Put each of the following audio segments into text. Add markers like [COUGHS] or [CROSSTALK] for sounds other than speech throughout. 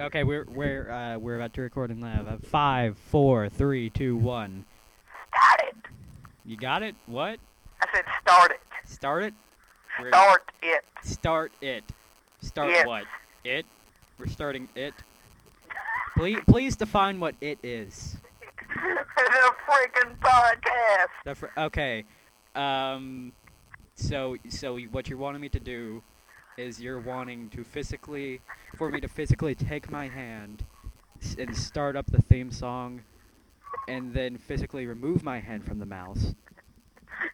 Okay, we're we're uh, we're about to record in live. Uh, five, four, three, two, one. Start it. You got it? What? I said start it. Start it. We're- Start it. Start it. Start Yes. what? It. We're starting it. Please, please define what it is. [LAUGHS] it's a freaking podcast. The fr- okay. Um. So so what you're wanting me to do is you're wanting to physically for me to physically take my hand and start up the theme song, and then physically remove my hand from the mouse,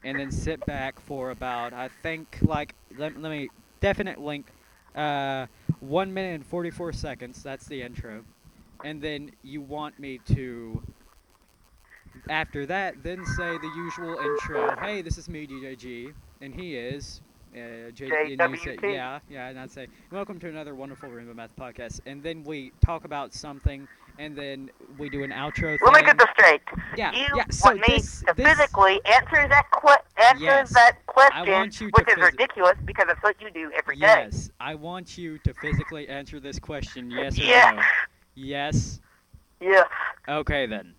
and then sit back for about I think like let, let me definite link, uh, one minute and forty four seconds. That's the intro, and then you want me to after that, then say the usual intro. Hey, this is me, DJG, and he is. Uh, J- and you say, yeah, yeah, and I'd say, welcome to another wonderful Rainbow Math podcast. And then we talk about something, and then we do an outro Let me get this straight. Yeah, you yeah, so want me this- to this- physically answer that que- answer Yes. that question, want you to which is phys- ridiculous because that's what you do every day. Yes, I want you to physically answer this question, yes or Yeah. no. Yes? Yes. Okay then.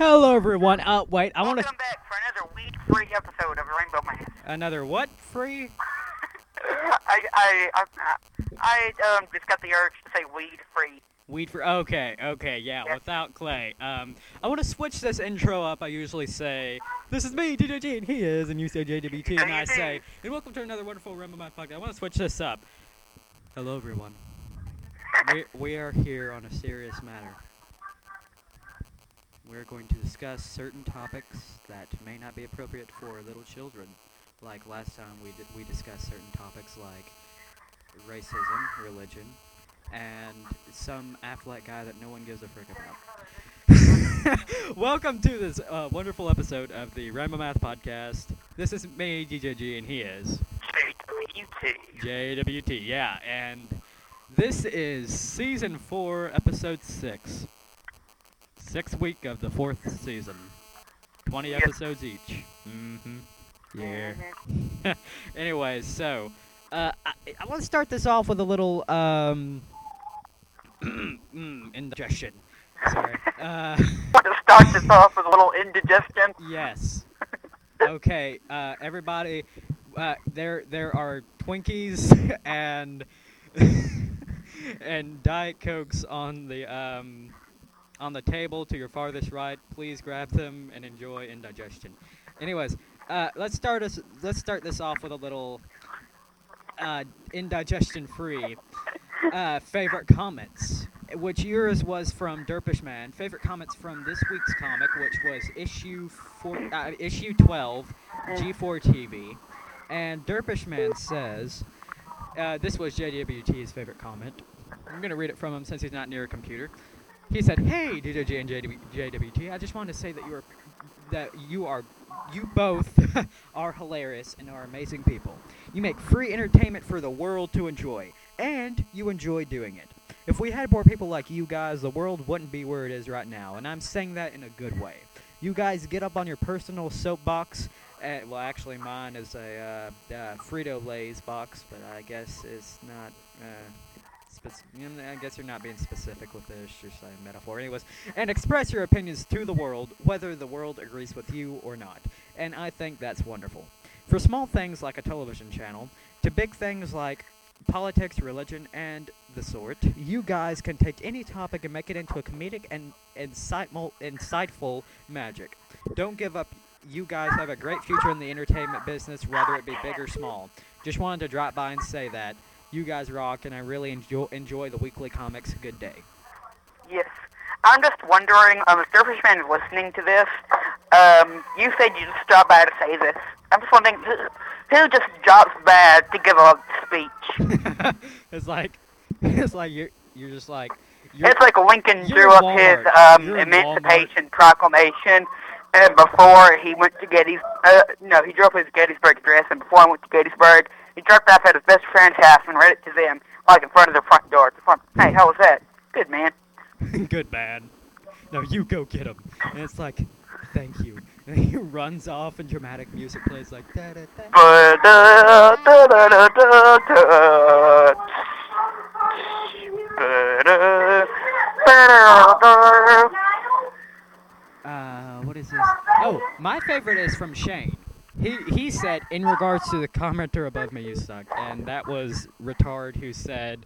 Hello everyone. Uh, wait, I want to Welcome back for another weed-free episode of Rainbow Man. another what free? [LAUGHS] I I I, I um just got the urge to say weed-free. Weed free. okay, okay, yeah, without Clay. Um, I want to switch this intro up. I usually say, "This is me, DJG, and he is," and you say JWT, and I say, "And welcome to another wonderful Rumble My podcast." I want to switch this up. Hello, everyone. [LAUGHS] we we are here on a serious matter. We're going to discuss certain topics that may not be appropriate for little children. Like last time, we did we discussed certain topics like racism, religion, and some Affleck guy that no one gives a frick about. [LAUGHS] Welcome to this uh, wonderful episode of the Rainbow Math Podcast. This is me, DJG, and he is JWT. JWT. Yeah, and this is season four, episode six. Sixth week of the fourth season. Twenty Yes. episodes each. Mm-hmm. Yeah. [LAUGHS] Anyways, so uh, I, I want to start this off with a little um, [CLEARS THROAT] mm, indigestion. Sorry. Uh, [LAUGHS] Want to start this off with a little indigestion? yes. [LAUGHS] Okay. Uh, everybody, uh, there there are Twinkies and and Diet Cokes on the um, on the table to your farthest right. Please grab them and enjoy indigestion. Anyways, uh, let's start us. Let's start this off with a little uh, indigestion free uh, favorite comments, which yours was from Derpish Man. Favorite comments from this week's comic, which was issue four, uh, issue twelve, G4 TV, and Derpish Man says, uh, "This was JWT's favorite comment. I'm gonna read it from him since he's not near a computer. He said, "Hey, DJG and JW, JWT, I just wanted to say that you are that you are you both [LAUGHS] are hilarious and are amazing people. You make free entertainment for the world to enjoy, and you enjoy doing it. If we had more people like you guys, the world wouldn't be where it is right now, and I'm saying that in a good way. You guys get up on your personal soapbox. Uh, well, actually, mine is a uh, uh, Frito Lay's box, but I guess it's not. Uh, I guess you're not being specific with this, just a metaphor. Anyways, and express your opinions to the world, whether the world agrees with you or not. And I think that's wonderful. For small things like a television channel, to big things like politics, religion, and the sort, you guys can take any topic and make it into a comedic and insightful, insightful magic. Don't give up. You guys have a great future in the entertainment business, whether it be big or small. Just wanted to drop by and say that. You guys rock, and I really enjoy, enjoy the weekly comics. Good day. Yes. I'm just wondering, um, if Dervish Man is listening to this, um, you said you just stopped by to say this. I'm just wondering, who, who just drops by to give a speech? [LAUGHS] it's like, it's like you're, you're just like, you're, It's like Lincoln drew up his um, Emancipation Proclamation, and before he went to Gettys, uh, no, he drew up his Gettysburg Address, and before he went to Gettysburg, he dropped off at his best friend's house and read it to them, like in front of their front door. The front. Hey, how was that? Good, man. [LAUGHS] good man. No, you go get him. And it's like, thank you. And he runs off, and dramatic music plays like da da da. Ba-da-da-da-da-da. Ba-da-da-da-da. Uh, what is this? Oh, my favorite is from Shane. He he said in regards to the commenter above me, you suck, and that was retard who said,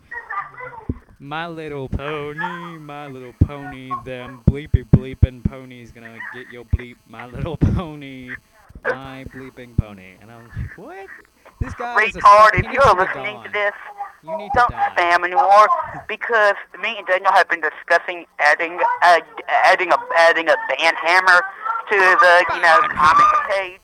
"My little pony, my little pony, them bleepy bleeping ponies gonna get your bleep, my little [LAUGHS] pony, my bleeping pony," and I'm like, what? This guy is a Retard, if you're listening to this, you need to don't die. spam anymore because me and Daniel have been discussing adding uh, adding a adding a ban hammer to the you know comic [LAUGHS] page.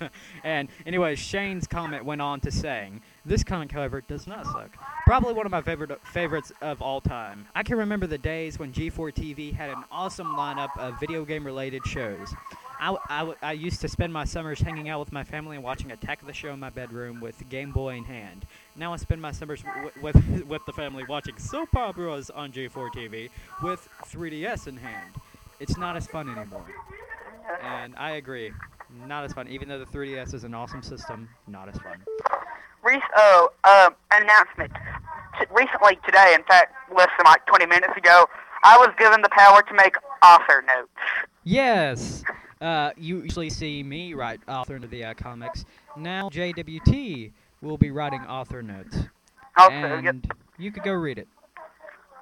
[LAUGHS] and anyway, Shane's comment went on to saying, "This comic, however, does not suck. Probably one of my favorite favorites of all time. I can remember the days when G4 TV had an awesome lineup of video game related shows. I I used to spend my summers hanging out with my family and watching Attack of the Show in my bedroom with Game Boy in hand. Now I spend my summers with [LAUGHS] with the family watching soap operas on G4 TV with 3DS in hand. It's not as fun anymore." And I agree. Not as fun. Even though the 3DS is an awesome system, not as fun. Re- oh, um, an announcement. T- recently, today, in fact, less than like 20 minutes ago, I was given the power to make author notes. Yes! Uh, you usually see me write author into the uh, comics. Now JWT will be writing author notes. Also, yep. and you could go read it.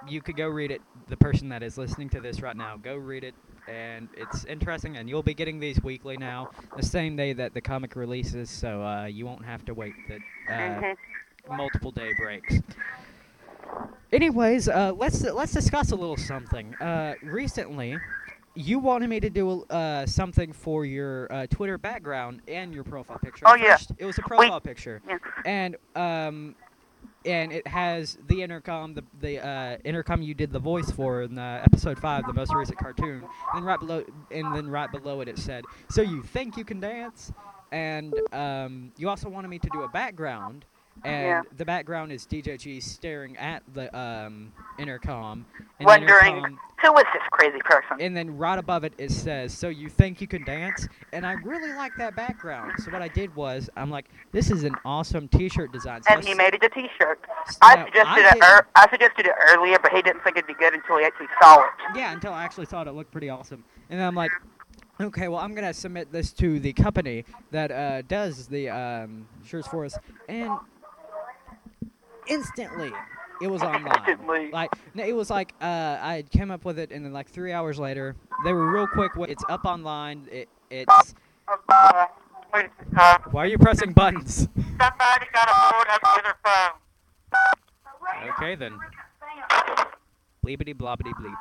You could go read it. The person that is listening to this right now, go read it. And it's interesting, and you'll be getting these weekly now, the same day that the comic releases, so uh, you won't have to wait the uh, Mhm. multiple day breaks. Anyways, uh, let's let's discuss a little something. Uh, recently, you wanted me to do uh, something for your uh, Twitter background and your profile picture. Oh, yeah. It was a profile picture, Yeah. and um, and it has the intercom, the the uh, intercom you did the voice for in uh, episode five, the most recent cartoon. And then right below, and then right below it, it said, "So you think you can dance?" And um, you also wanted me to do a background, and Yeah. the background is DJG staring at the um, intercom. And Wondering, intercom- who is this crazy person? and then right above it it says, "So you think you can dance?" And I really like that background. So what I did was, I'm like, "This is an awesome T-shirt design." So I and he made it a T-shirt. I suggested I it. Er- I suggested it earlier, but he didn't think it'd be good until he actually saw it. Yeah, until I actually thought it it looked pretty awesome. And then I'm like, okay, well, I'm going to submit this to the company that uh, does the um, shirts for us. And instantly, it was online. Like, no, it was like uh, I came up with it, and then like three hours later, they were real quick. It's up online. It, it's. Uh, wait, uh, Why are you pressing buttons? somebody got a hold of the other phone. okay, then. Bleepity blobbity bleep.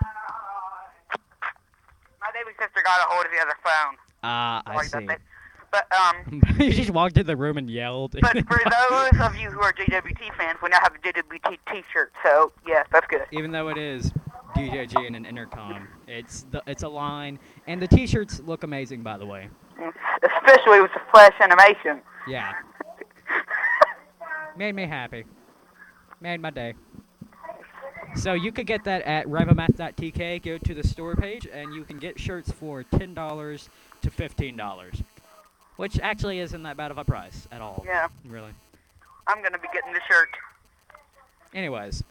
My baby sister got a hold of the other phone. Ah, I see. But um, [LAUGHS] you just walked in the room and yelled. but for [LAUGHS] those of you who are JWT fans, we now have a JWT T-shirt. So yes, that's good. even though it is DJG and an intercom. It's the it's a line, and the T-shirts look amazing, by the way. Especially with the flash animation. Yeah, [LAUGHS] made me happy. Made my day. So you could get that at rivalmath.tk. Go to the store page, and you can get shirts for ten dollars to fifteen dollars, which actually isn't that bad of a price at all. Yeah, Really. I'm gonna be getting the shirt. Anyways,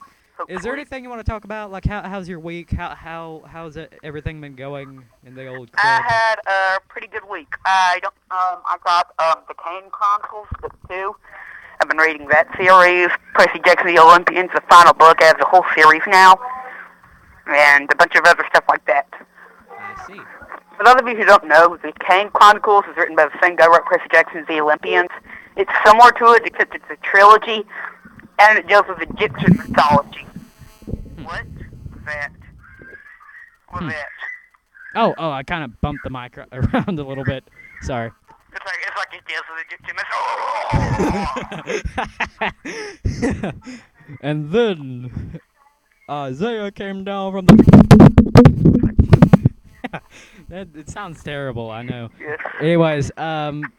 is there anything you want to talk about? Like, how, how's your week? How how how's it, everything been going in the old I had a pretty good week. I don't. Um, I got um the Kane Chronicles book two. I've been reading that series. Percy Jackson the Olympians, the final book. I have the whole series now, and a bunch of other stuff like that. I see. For those of you who don't know, the Kane Chronicles is written by the same guy who wrote Percy Jackson's The Olympians. It's similar to it, except it's a trilogy, and it deals with Egyptian mythology. What was that? What Hmm. that? Oh oh, I kind of bumped the mic [LAUGHS] around a little bit. Sorry. It's like it's like it deals with Egyptian mythology. [LAUGHS] and then Isaiah came down from the. [LAUGHS] that it sounds terrible. I know. [LAUGHS] yes. Anyways, um,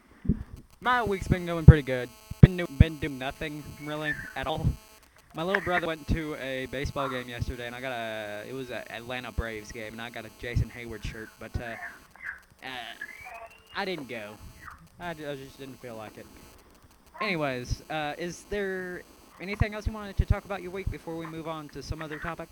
my week's been going pretty good. Been do- been doing nothing really at all. My little brother went to a baseball game yesterday, and I got a. It was a Atlanta Braves game, and I got a Jason Heyward shirt, but uh, uh I didn't go. I, I just didn't feel like it. Anyways, uh, is there anything else you wanted to talk about your week before we move on to some other topic?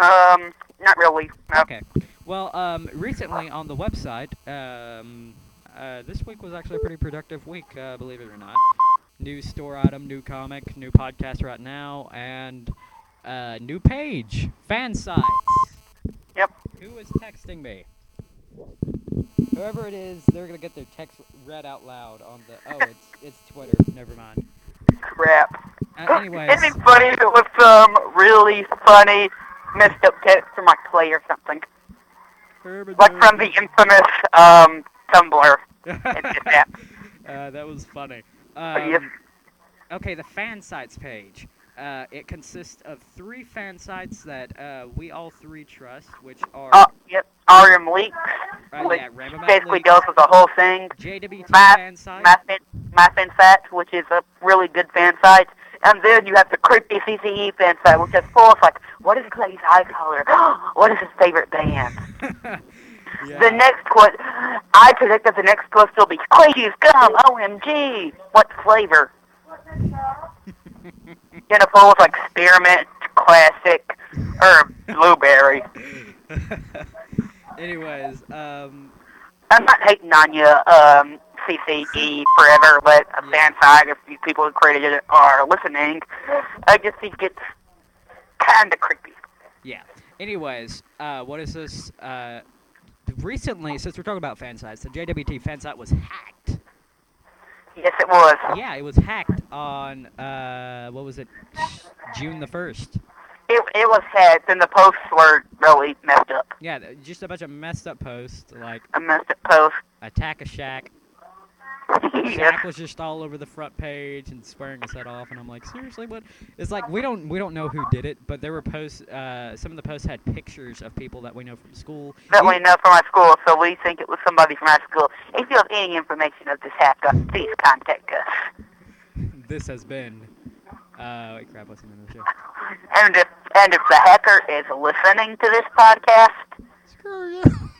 Um, not really. No. Okay. Well, um, recently on the website, um, uh, this week was actually a pretty productive week, uh, believe it or not. New store item, new comic, new podcast right now, and uh, new page, fan sites. Yep. Who is texting me? Whoever it is, they're gonna get their text read out loud on the. Oh, it's [LAUGHS] it's Twitter. Never mind. Crap. Uh, anyways, It'd be funny if it was some really funny, messed up text from like Play or something. Like from the infamous um Tumblr. [LAUGHS] That. uh, that was funny. yes. Um, okay, the fan sites page. Uh, it consists of three fan sites that uh, we all three trust, which are Oh, yep. Arium Leaks, uh, which yeah, basically deals with the whole thing. JWT Math- fan site. My fan, my fan site, which is a really good fan site. And then you have the creepy CCE fan site, which is full of like, what is Clay's eye color? [GASPS] what is his favorite band? [LAUGHS] yeah. The next quote, I predict that the next post will be Clay's gum, OMG. What flavor? Gonna full with like spearmint, classic, or blueberry. [LAUGHS] Anyways, um, I'm not hating on you, um, CCE forever, but a Yeah. fan site, if you people who created it are listening, I just think it's kinda creepy. yeah. Anyways, uh, what is this? Uh, recently, since we're talking about fan sites, the JWT fan site was hacked. Yes, it was. Yeah, it was hacked on uh, what was it? June the first. It, it was hacked, and the posts were really messed up. Yeah, just a bunch of messed up posts like A messed up post. attack a shack. [LAUGHS] Shack was just all over the front page and swearing his head off, and I'm like, seriously, what? It's like we don't we don't know who did it, but there were posts. Uh, some of the posts had pictures of people that we know from school. that You- we know from our school, so we think it was somebody from our school. If you have any information of this hacker, please contact us. [LAUGHS] This has been. Uh, wait, crap, what's the name of the show? And if and if the hacker is listening to this podcast, Screw you. [LAUGHS]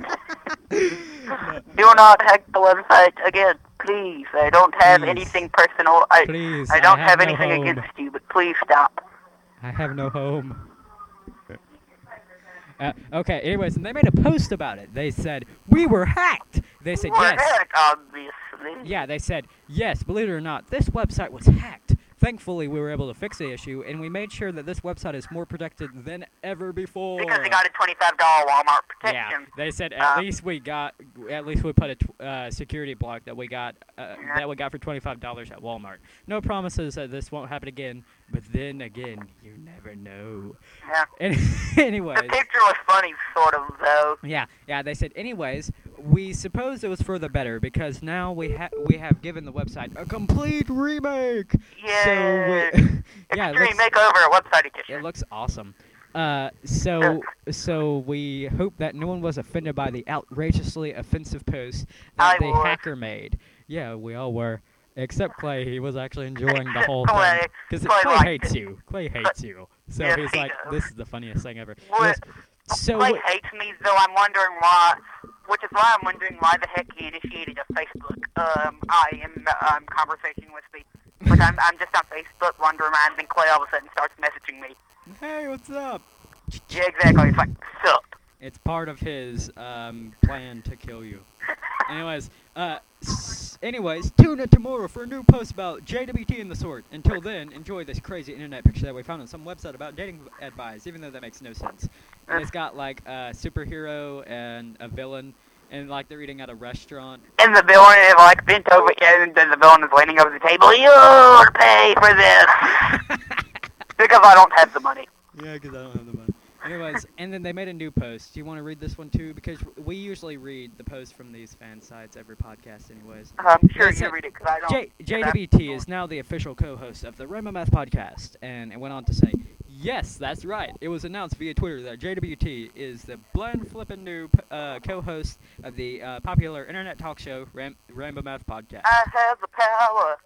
[LAUGHS] Do not hack the website again, please. I don't have Please. anything personal. I please. I don't have, have no anything home. against you, but please stop. I have no home. Uh, okay, anyways, and they made a post about it. They said, We were hacked! They said, We're Yes. hacked, obviously. Yeah, they said, Yes, believe it or not, this website was hacked. Thankfully, we were able to fix the issue, and we made sure that this website is more protected than ever before. Because they got a twenty-five dollar Walmart protection. yeah, they said at Uh, least we got, at least we put a uh, security block that we got, uh, Yeah. that we got for twenty five dollars at Walmart. No promises that this won't happen again, but then again, you never know. Yeah. Any- [LAUGHS] The picture was funny, sort of, though. yeah, yeah. They said, anyways, we suppose it was for the better because now we have we have given the website a complete remake. Yeah. So we, [LAUGHS] yeah, Extreme looks, makeover, website edition. it looks awesome. Uh, so [LAUGHS] so we hope that no one was offended by the outrageously offensive post that I the was. hacker made. Yeah, we all were, except [LAUGHS] Clay. He was actually enjoying the whole thing Clay. because Clay Clay hates it. you. Clay hates you. So Yes, he's he like, does. "This is the funniest thing ever." What? Yes. So Clay hates me, though I'm wondering why, which is why I'm wondering why the heck he initiated a Facebook um, I am um, conversation with me. Like I'm, I'm just on Facebook wondering, and then Clay all of a sudden starts messaging me. hey, what's up? Yeah, exactly. It's like, sup? It's part of his um, plan to kill you. Anyways, uh, s- anyways, tune in tomorrow for a new post about JWT and the sword. Until then, enjoy this crazy internet picture that we found on some website about dating advice, even though that makes no sense. And it's got like a superhero and a villain, and like they're eating at a restaurant. And the villain is like bent over, and then the villain is leaning over the table. You'll pay for this [LAUGHS] because I don't have the money. Yeah, because I don't have the money. Anyways, and then they made a new post. Do you want to read this one too? Because we usually read the posts from these fan sites every podcast, anyways. I'm sure you read it because I don't. J- JWT is now the official co-host of the Rainbow Math podcast, and it went on to say, "Yes, that's right. It was announced via Twitter that JWT is the blend flippin' new uh, co-host of the uh, popular internet talk show Ram- Rainbow Math podcast." I have the power.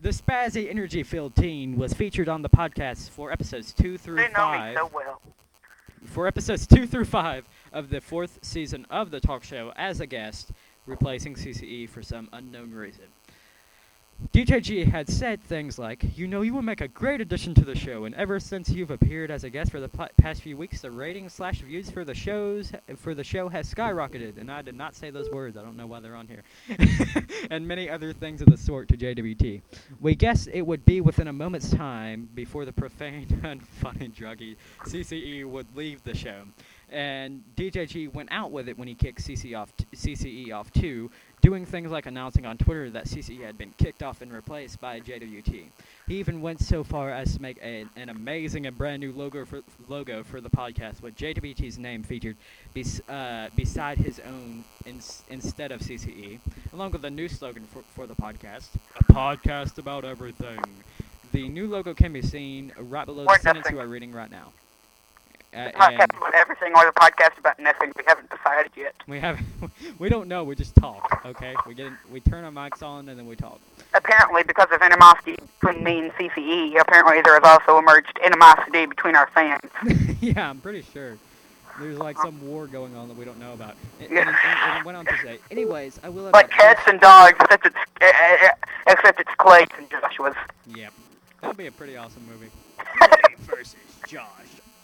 The spazzy energy-filled teen was featured on the podcast for episodes two through They know five. me so well. for episodes two through five of the fourth season of the talk show as a guest, replacing CCE for some unknown reason. DJG had said things like, You know, you will make a great addition to the show, and ever since you've appeared as a guest for the past few weeks, the ratings slash views for the shows for the show has skyrocketed. And I did not say those words. I don't know why they're on here. [LAUGHS] and many other things of the sort to JWT. We guessed it would be within a moment's time before the profane [LAUGHS] and funny druggy CCE would leave the show. And DJG went out with it when he kicked CC off CCE off too, doing things like announcing on Twitter that CCE had been kicked off and replaced by JWT. He even went so far as to make a, an amazing and brand new logo for logo for the podcast with JWT's name featured bes- uh, beside his own ins- instead of CCE, along with a new slogan for, for the podcast: "A podcast about everything." The new logo can be seen right below the sentence you are reading right now. Uh, The podcast about everything or the podcast about nothing. We haven't decided yet. we have [LAUGHS] we don't know. We just talk. Okay, we get in, we turn our mics on and then we talk. Apparently, because of animosity between me and CCE, apparently there has also emerged animosity between our fans. [LAUGHS] yeah, I'm pretty sure. There's like some war going on that we don't know about. And, Yeah. and, and, and went on to say, anyways, I will. Like cats and dogs, except it's uh, uh, except it's Clay's and Joshua's. Yep, that'd be a pretty awesome movie. Clay versus Josh,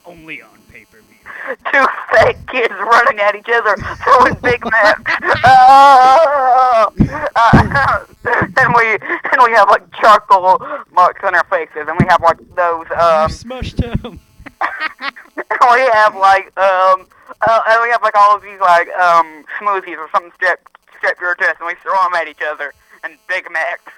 only on pay per view. [LAUGHS] Two fat kids running at each other, throwing Big [LAUGHS] Macs. Oh! Uh, [LAUGHS] and we and we have like charcoal marks on our faces, and we have like those um, you smushed him. and we have like um uh, and we have like all of these like um smoothies or something strapped strapped to our chest, and we throw them at each other and Big Macs.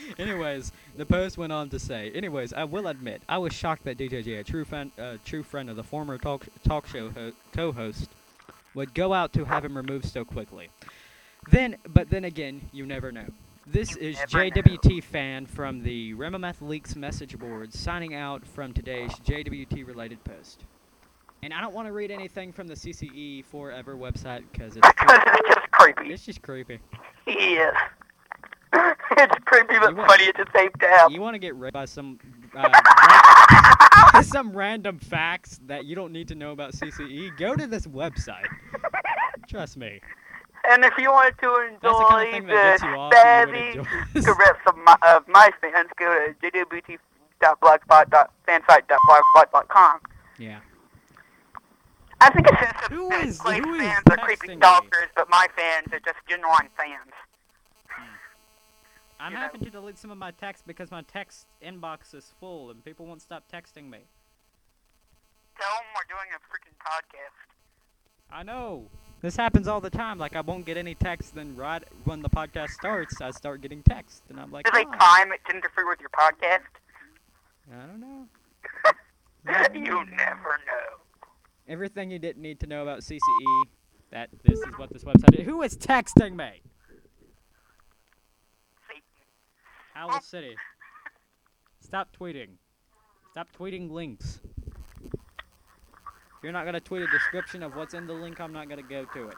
[LAUGHS] Anyways, the post went on to say, anyways, I will admit, I was shocked that DJJ, a true friend, uh, true friend of the former talk talk show ho- co-host, would go out to have him removed so quickly. Then, but then again, you never know. This You is never know. JWT fan from the Remomath Leaks message boards signing out from today's JWT related post. And I don't want to read anything from the CCE Forever website because it's [LAUGHS] Because it's just creepy. it's just creepy. Yes. [LAUGHS] it's creepy but want- funny at the same time. You want to get rid by some uh, [LAUGHS] some random facts that you don't need to know about CCE? Go to this website. Trust me. And if you wanted to That's the kind of enjoy thing that gets the off. and savvy would enjoy this. caress of my, of my fans, go to jwt.blogspot.fansite.blogspot.com. Yeah. I think it's sense Who is- who is fans are creepy texting me? stalkers, but my fans are just genuine fans. I'm You know. having to delete some of my text because my text inbox is full and people won't stop texting me. Tell them we're doing a freaking podcast. I know. This happens all the time. Like I won't get any text, then right when the podcast starts, I start getting text, and I'm like, Do they "Oh, time it to interfere with your podcast? I don't know. [LAUGHS] you um, never know. Everything you didn't need to know about CCE. That this is what this website is. Who is texting me? See, Owl City. Stop tweeting. Stop tweeting links. If you're not gonna tweet a description of what's in the link, I'm not gonna go to it.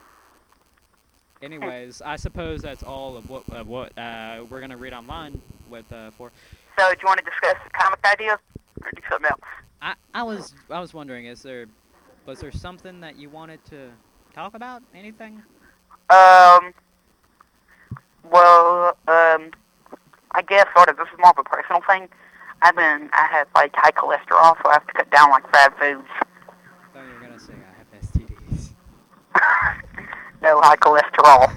Anyways, I suppose that's all of what of what uh, we're gonna read online with uh, for. So, do you want to discuss comic ideas or do something else? I, I was I was wondering, is there was there something that you wanted to talk about? Anything? Um. Well, um, I guess sort of. This is more of a personal thing. I've been, I have like high cholesterol, so I have to cut down like five foods. I thought you were gonna say I have STDs. [LAUGHS] no high cholesterol.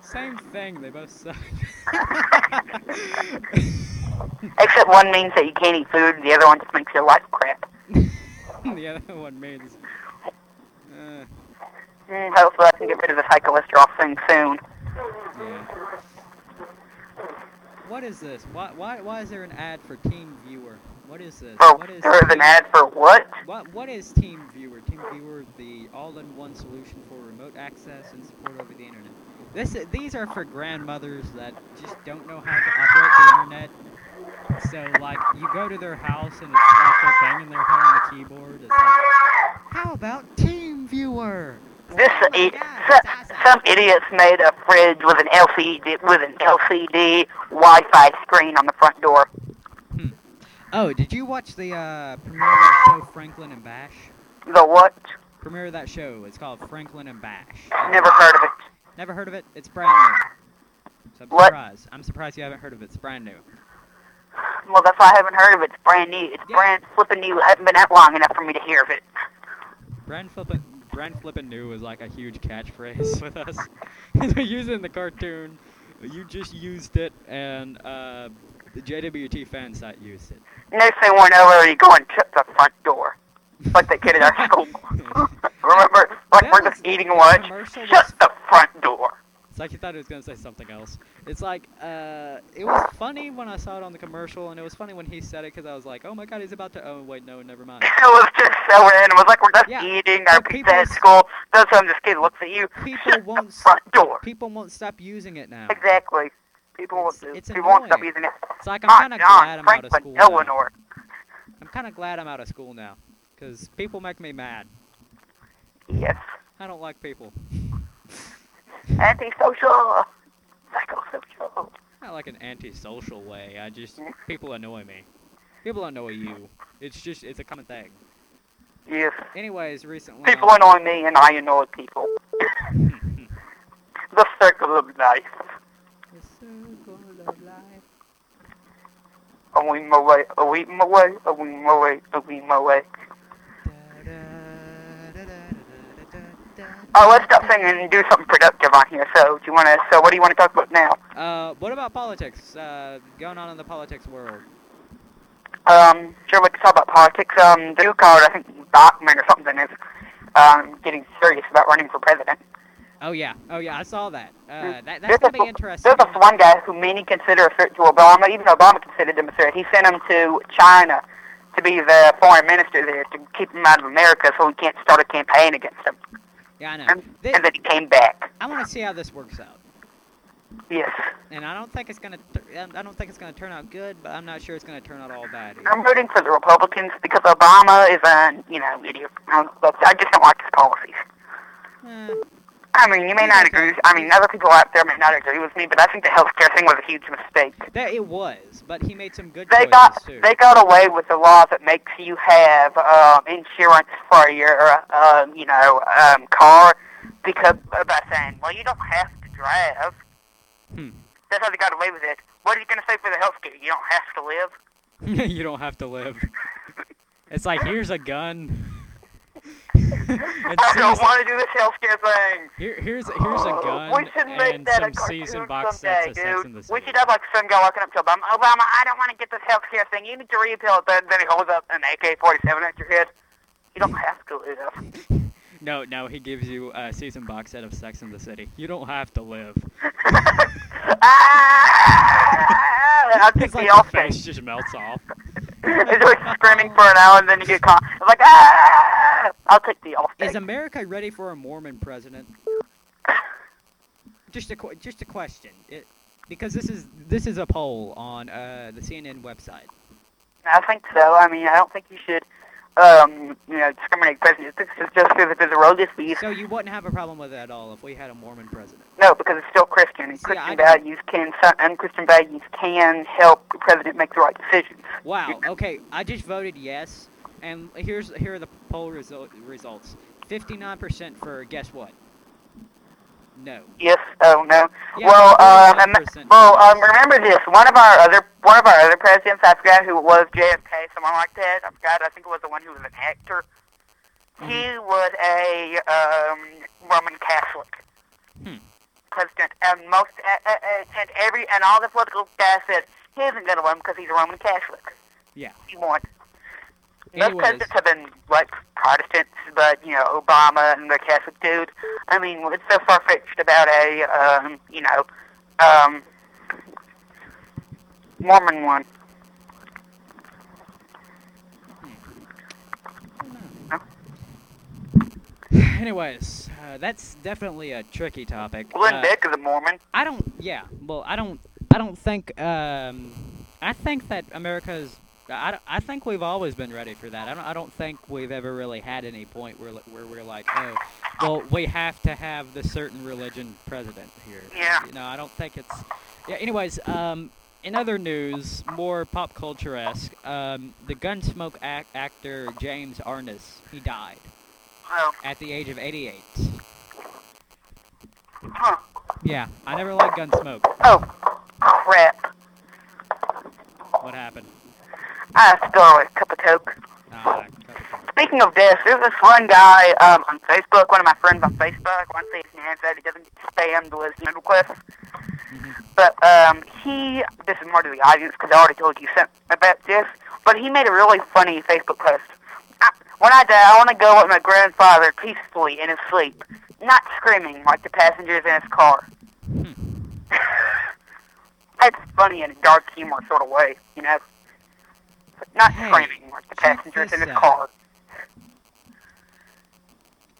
Same thing. They both suck. [LAUGHS] Except one means that you can't eat food, and the other one just makes your life crap. [LAUGHS] the other one means. Uh, Mm, hopefully, I can get rid of this high cholesterol thing soon. yeah. What is this? Why, why, why is there an ad for Team Viewer? What is this? For what is there is an ad for what? What what is Team Viewer? Team Viewer, the all-in-one solution for remote access and support over the internet. This these are for grandmothers that just don't know how to operate the internet. So like you go to their house and it's like they're banging their head on the keyboard. It's like, how about Team Viewer? This Oh God, so- it's awesome. some idiots made a fridge with an LCD with an LCD Wi-Fi screen on the front door. Oh, did you watch the uh, premiere of that show Franklin and Bash? The what? Premiere of that show. It's called Franklin and Bash. Never heard of it. Never heard of it? It's brand new. So I'm What? surprised. I'm surprised you haven't heard of it. It's brand new. Well, that's why I haven't heard of it. It's brand new. It's Yeah. brand flipping new. It hasn't been out long enough for me to hear of it. Brand flippin' Brand flippin' new is like a huge catchphrase [LAUGHS] with us. [LAUGHS] we use it in the cartoon. You just used it, and uh, the JWT fan site used it. Next thing we know, you go and shut the front door. Like they kid in our [LAUGHS] school. [LAUGHS] Remember? Like That we're just eating lunch. Shut the front door. It's like you thought it was gonna say something else. It's like uh, it was funny when I saw it on the commercial, and it was funny when he said it because I was like, oh my god, he's about to. Oh wait, no, never mind. [LAUGHS] It was just so random. It was like we're just Yeah. eating our pizza at school. Then some this kid looks at you. People Shut won't the front door. People won't stop using it now. Exactly. People won't. It's- it's people won't stop using it. It's like I'm kind of glad I'm out of Franklin, school now. Eleanor. I'm kind of glad I'm out of school now, because people make me mad. Yes. I don't like people. Antisocial. Psychosocial. Not like an antisocial way. I just people annoy me. People annoy you. It's just it's a common thing. Yes. Anyways, recently. People annoy me and I annoy people. [LAUGHS] The circle of life. The circle of life. A week away, a week away, a week away, a week away. Oh, let's stop singing and do something productive on here. So, do you want to? So, what do you want to talk about now? Uh, what about politics? Uh, going on in the politics world. Um, sure, we can talk about politics. Um, the new card, I think Bachmann or something is um getting serious about running for president. Oh yeah, oh yeah, I saw that. Uh, that that's gonna be interesting. There's this one guy who many consider a threat to Obama, even Obama considered him a threat. He sent him to China to be the foreign minister there to keep him out of America so he can't start a campaign against him. Yeah, I know. And, Thi- and then he came back. I want to see how this works out. Yes. And I don't think it's gonna. I don't think it's gonna turn out good, but I'm not sure it's gonna turn out all bad. either. I'm rooting for the Republicans because Obama is a, you know, idiot. I I just don't like his policies. Eh, I mean, you may not agree. I mean, other people out there may not agree with me, but I think the healthcare thing was a huge mistake. that it was, but he made some good They got too. they got away with the law that makes you have um, insurance for your um, you know um, car because by saying, well, you don't have to drive. Hmm. That's how they got away with it. What are you going to say for the healthcare? You don't have to live. [LAUGHS] you don't have to live. It's like here's a gun. [LAUGHS] I don't want to do this healthcare thing. here, here's here's a [GASPS] gun we should make and that some a cartoon season box someday, sets of Sex dude. in the We should have like some guy walking up to Obama. Obama, I don't want to get this healthcare thing. You need to repeal it. Then, then he holds up an AK-47 at your head. You don't have to live. [LAUGHS] No, no, he gives you a season box set of Sex in the City. You don't have to live. [LAUGHS] ah! I'll take It's like the off face just melts off. [LAUGHS] It's like screaming for an hour and then you get caught. It's like, ah! I'll take the off Is. America ready for a Mormon president? [LAUGHS] Just a qu- just a question. It, Because this is this is a poll on uh, the CNN website. I think so. I mean, I don't think you should, um, you know, discriminate presidents just because of his religious beliefs. So you wouldn't have a problem with it at all if we had a Mormon president. No, because it's still Christian, and See, Christian values can, and Christian values can help the president make the right decisions. Wow. Okay, I just voted yes, and here's here are the poll result, results. Fifty-nine percent for guess what? No. Yes. Oh no. Yeah, well, um, 49% well, um, remember this. One of our other, one of our other presidents. I forgot who it was. JFK, someone like that. I forgot. I think it was the one who was an actor. Mm-hmm. He was a um, Roman Catholic Hmm. president, and most, uh, uh, uh, and every, and all the political guys said he isn't going to win because he's a Roman Catholic. Yeah. He won. Most Anyways, presidents have been like Protestants, but you know Obama and the Catholic dude. I mean, it's so far fetched about a um, you know um, Mormon one. anyways, uh, that's definitely a tricky topic. Glenn Uh, Beck is a Mormon. I don't. Yeah. Well, I don't. I don't think. Um, I think that America's. I, I think we've always been ready for that. I don't. I don't think we've ever really had any point where where we're like, oh, well, we have to have the certain religion president here. Yeah. You know, I don't think it's. Yeah. Anyways, um, in other news, more pop culture esque, um, the Gunsmoke ac- actor James Arness, he died Oh, at the age of 88. huh. Yeah, I never liked Gunsmoke. Oh, crap! What happened? I spilled a cup of Coke. Ah, Speaking of this, there's this one guy um, on Facebook, one of my friends on Facebook. Once he said he doesn't get spammed with friend requests. But um, he, this is more to the audience because I already told you about this. But he made a really funny Facebook post. I, when I die, I want to go with my grandfather peacefully in his sleep, not screaming like the passengers in his car. [LAUGHS] That's funny in a dark humor sort of way, you know. Not Hey, screaming like the passengers in his car.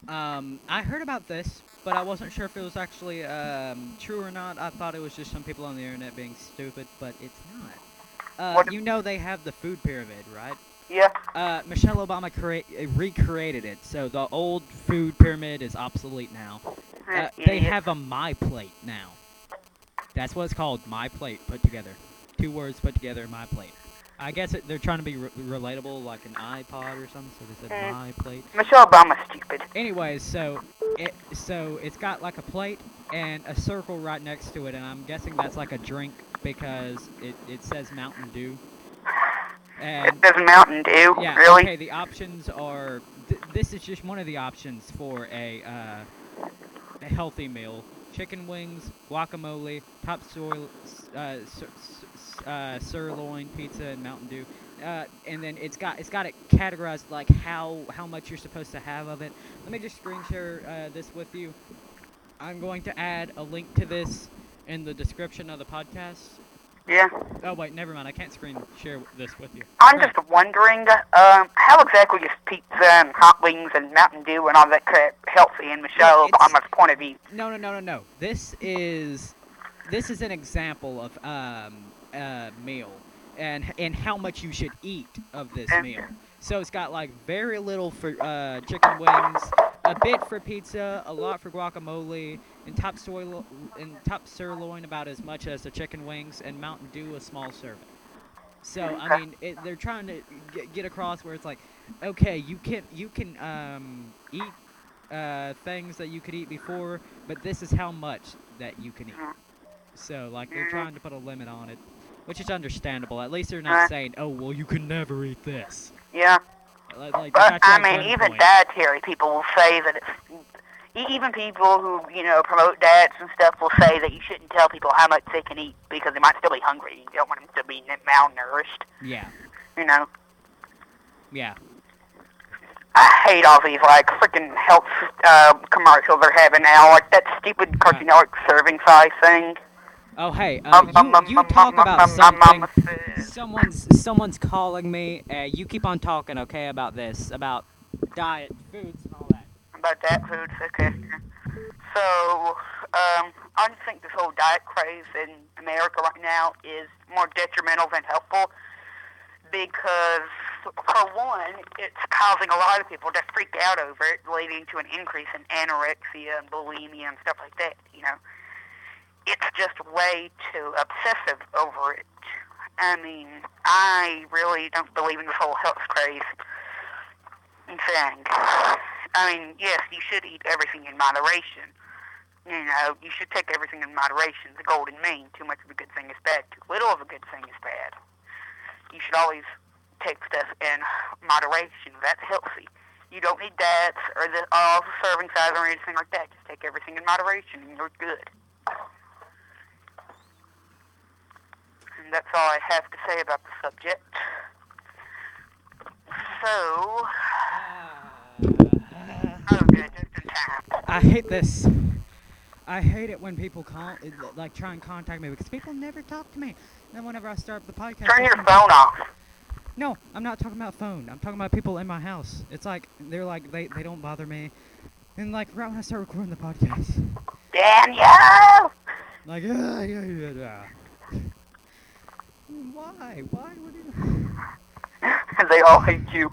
Um, I heard about this, but I wasn't sure if it was actually um, true or not. I thought it was just some people on the internet being stupid, but it's not. Uh, you know they have the food pyramid, right? Yeah. Uh, Michelle Obama crea- recreated it, so the old food pyramid is obsolete now. Uh, they have a My Plate now. That's what it's called, My Plate, put together. Two words put together, My Plate. I guess it, they're trying to be re- relatable, like an iPod or something, so they said Mm. My Plate. Michelle Obama's stupid. Anyways, so it so it's got like a plate and a circle right next to it, and I'm guessing that's like a drink because it, it says Mountain Dew. And It does Mountain Dew, yeah, really? okay. The options are. Th- this is just one of the options for a uh, a healthy meal: chicken wings, guacamole, top soil, uh, uh, sirloin pizza, and Mountain Dew. Uh, and then it's got it's got it categorized like how how much you're supposed to have of it. Let me just screen share uh, this with you. I'm going to add a link to this in the description of the podcast. Yeah. Oh wait, never mind. I can't screen share this with you. I'm Right. just wondering, um, how exactly is pizza and hot wings and Mountain Dew and all that crap healthy in Michelle It's- Obama's point of view? No, no, no, no, no. This is this is an example of um, a meal and and how much you should eat of this meal. So it's got like very little for uh, chicken wings, a bit for pizza, a lot for guacamole, and top soil and top sirloin about as much as the chicken wings, and Mountain Dew a small serving. So I mean, it, they're trying to get, get across where it's like, okay, you can you can um, eat uh, things that you could eat before, but this is how much that you can eat. Mhm. So like they're Mhm. trying to put a limit on it, which is understandable. At least they're Uh. not saying, oh well, you can never eat this. Yeah. Like, like, But, I mean, even dietary people will say that it's... Even people who, you know, promote diets and stuff will say that you shouldn't tell people how much they can eat because they might still be hungry. You don't want them to be malnourished, Yeah, you know. yeah. I hate all these like freaking health uh, commercials they're having now, like that stupid Cartoon Network serving size thing. Oh hey, uh, you, you talk about something. Someone's someone's calling me. Uh, you keep on talking, okay, about this, about diet, foods, and all that. about that food. Okay. So, um, I just think this whole diet craze in America right now is more detrimental than helpful because, for one, it's causing a lot of people to freak out over it, leading to an increase in anorexia and bulimia and stuff like that. You know, it's just way too obsessive over it. I mean, I really don't believe in this whole health craze thing. I mean, yes, you should eat everything in moderation. You know, you should take everything in moderation. The golden mean. Too much of a good thing is bad. Too little of a good thing is bad. You should always take stuff in moderation. That's healthy. You don't need diets or the, all the serving size or anything like that. Just take everything in moderation and you're good. And that's all I have to say about the subject. So, oh good, just in time. I hate this. I hate it when people call, like, try and contact me because people never talk to me. And then whenever I start the podcast, Turn your phone off. No, I'm not talking about phone. I'm talking about people in my house. It's like they're like they they don't bother me. And like right when I start recording the podcast, Daniel! like [LAUGHS] yeah yeah yeah yeah. Why? Why would you? [LAUGHS] they all hate you.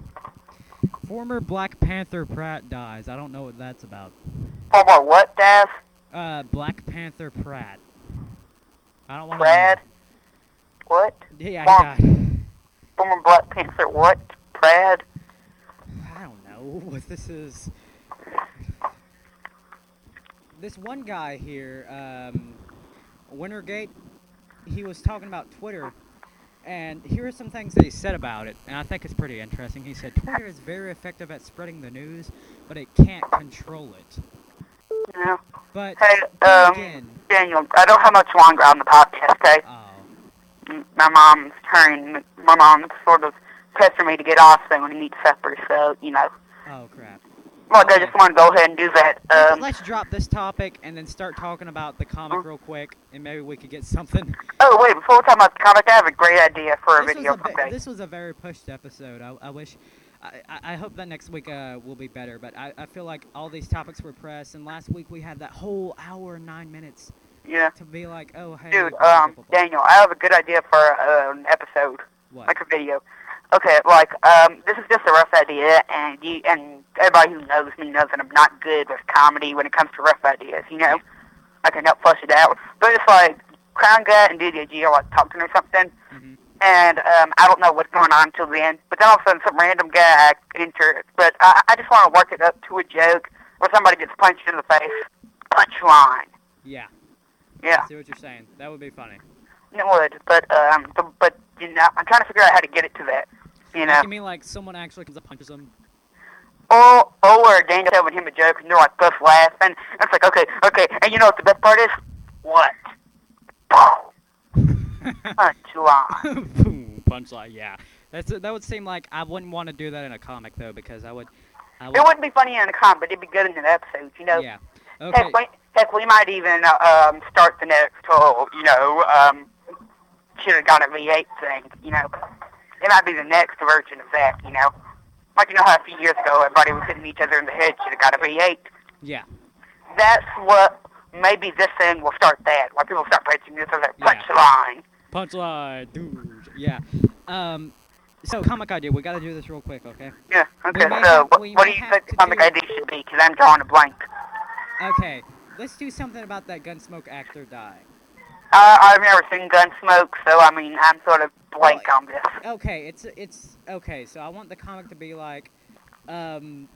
Former Black Panther Pratt dies. I don't know what that's about. Former what, Daz? Uh, Black Panther Pratt. I don't want Brad? What? Yeah, he died. Former Black Panther what? Brad? I don't know [LAUGHS] what this is. This one guy here, um, Wintergate, he was talking about Twitter, and here are some things that he said about it, and I think it's pretty interesting. He said Twitter is very effective at spreading the news, but it can't control it. Yeah. But Hey, um, again, Daniel, I don't have much longer on the podcast, okay? oh, My mom's turning, my mom's sort of pressing me to get off soon and eat supper, so, you know. oh crap. Look, I just want to go ahead and do that. Let's- Um, Let's drop this topic and then start talking about the comic real quick, and maybe we could get something. oh, wait, before we talk about the comic, I have a great idea for a this video was a, ve- someday. this was a very pushed episode. I, I wish, I, I- hope that next week uh, will be better. But I, I feel like all these topics were pressed, and last week we had that whole hour and nine minutes Yeah. to be like, oh hey, Dude, um. Daniel, I have a good idea for uh, an episode. what? like a video. Okay, like um, this is just a rough idea, and you and everybody who knows me knows that I'm not good with comedy when it comes to rough ideas. You know, I can help flush it out, but it's like Crown Guy and DDG are like talking or something, hmm and um, I don't know what's going on until the end. But then all of a sudden, some random guy enters. But I, I just want to work it up to a joke where somebody gets punched in the face. Punchline. Yeah, Yeah, I see what you're saying. That would be funny. it would. But um, but, but you know, I'm trying to figure out how to get it to that. You know. You mean like someone actually comes up punches them? Or, or Daniel telling him a joke and they're like both laughing. It's like, okay, okay, and you know what the best part is? What? [LAUGHS] Punchline. Punchline. Yeah, that's that would seem like I wouldn't want to do that in a comic though because I would. I would It wouldn't be funny in a comic, but it'd be good in an episode, you know? yeah. Okay. Heck, we, heck, we might even uh, um, start the next whole, you know, um, should have got a V8 thing, you know? It might be the next version of that, you know? Like, you know how a few years ago everybody was hitting each other in the head, should have got a V8? Yeah. That's what, maybe this thing will start that, where people start preaching this as a Yeah. punchline. Punchline, dude. Yeah. Um. So comic idea. We got to do this real quick, okay? Yeah, okay, so have- what, what do you think the comic do- idea should be? Because I'm drawing a blank. Okay. Let's do something about that Gunsmoke actor dying. Uh, I've never seen Gunsmoke, so I mean, I'm sort of blank Well, on this. Okay, it's it's okay. So I want the comic to be like, um,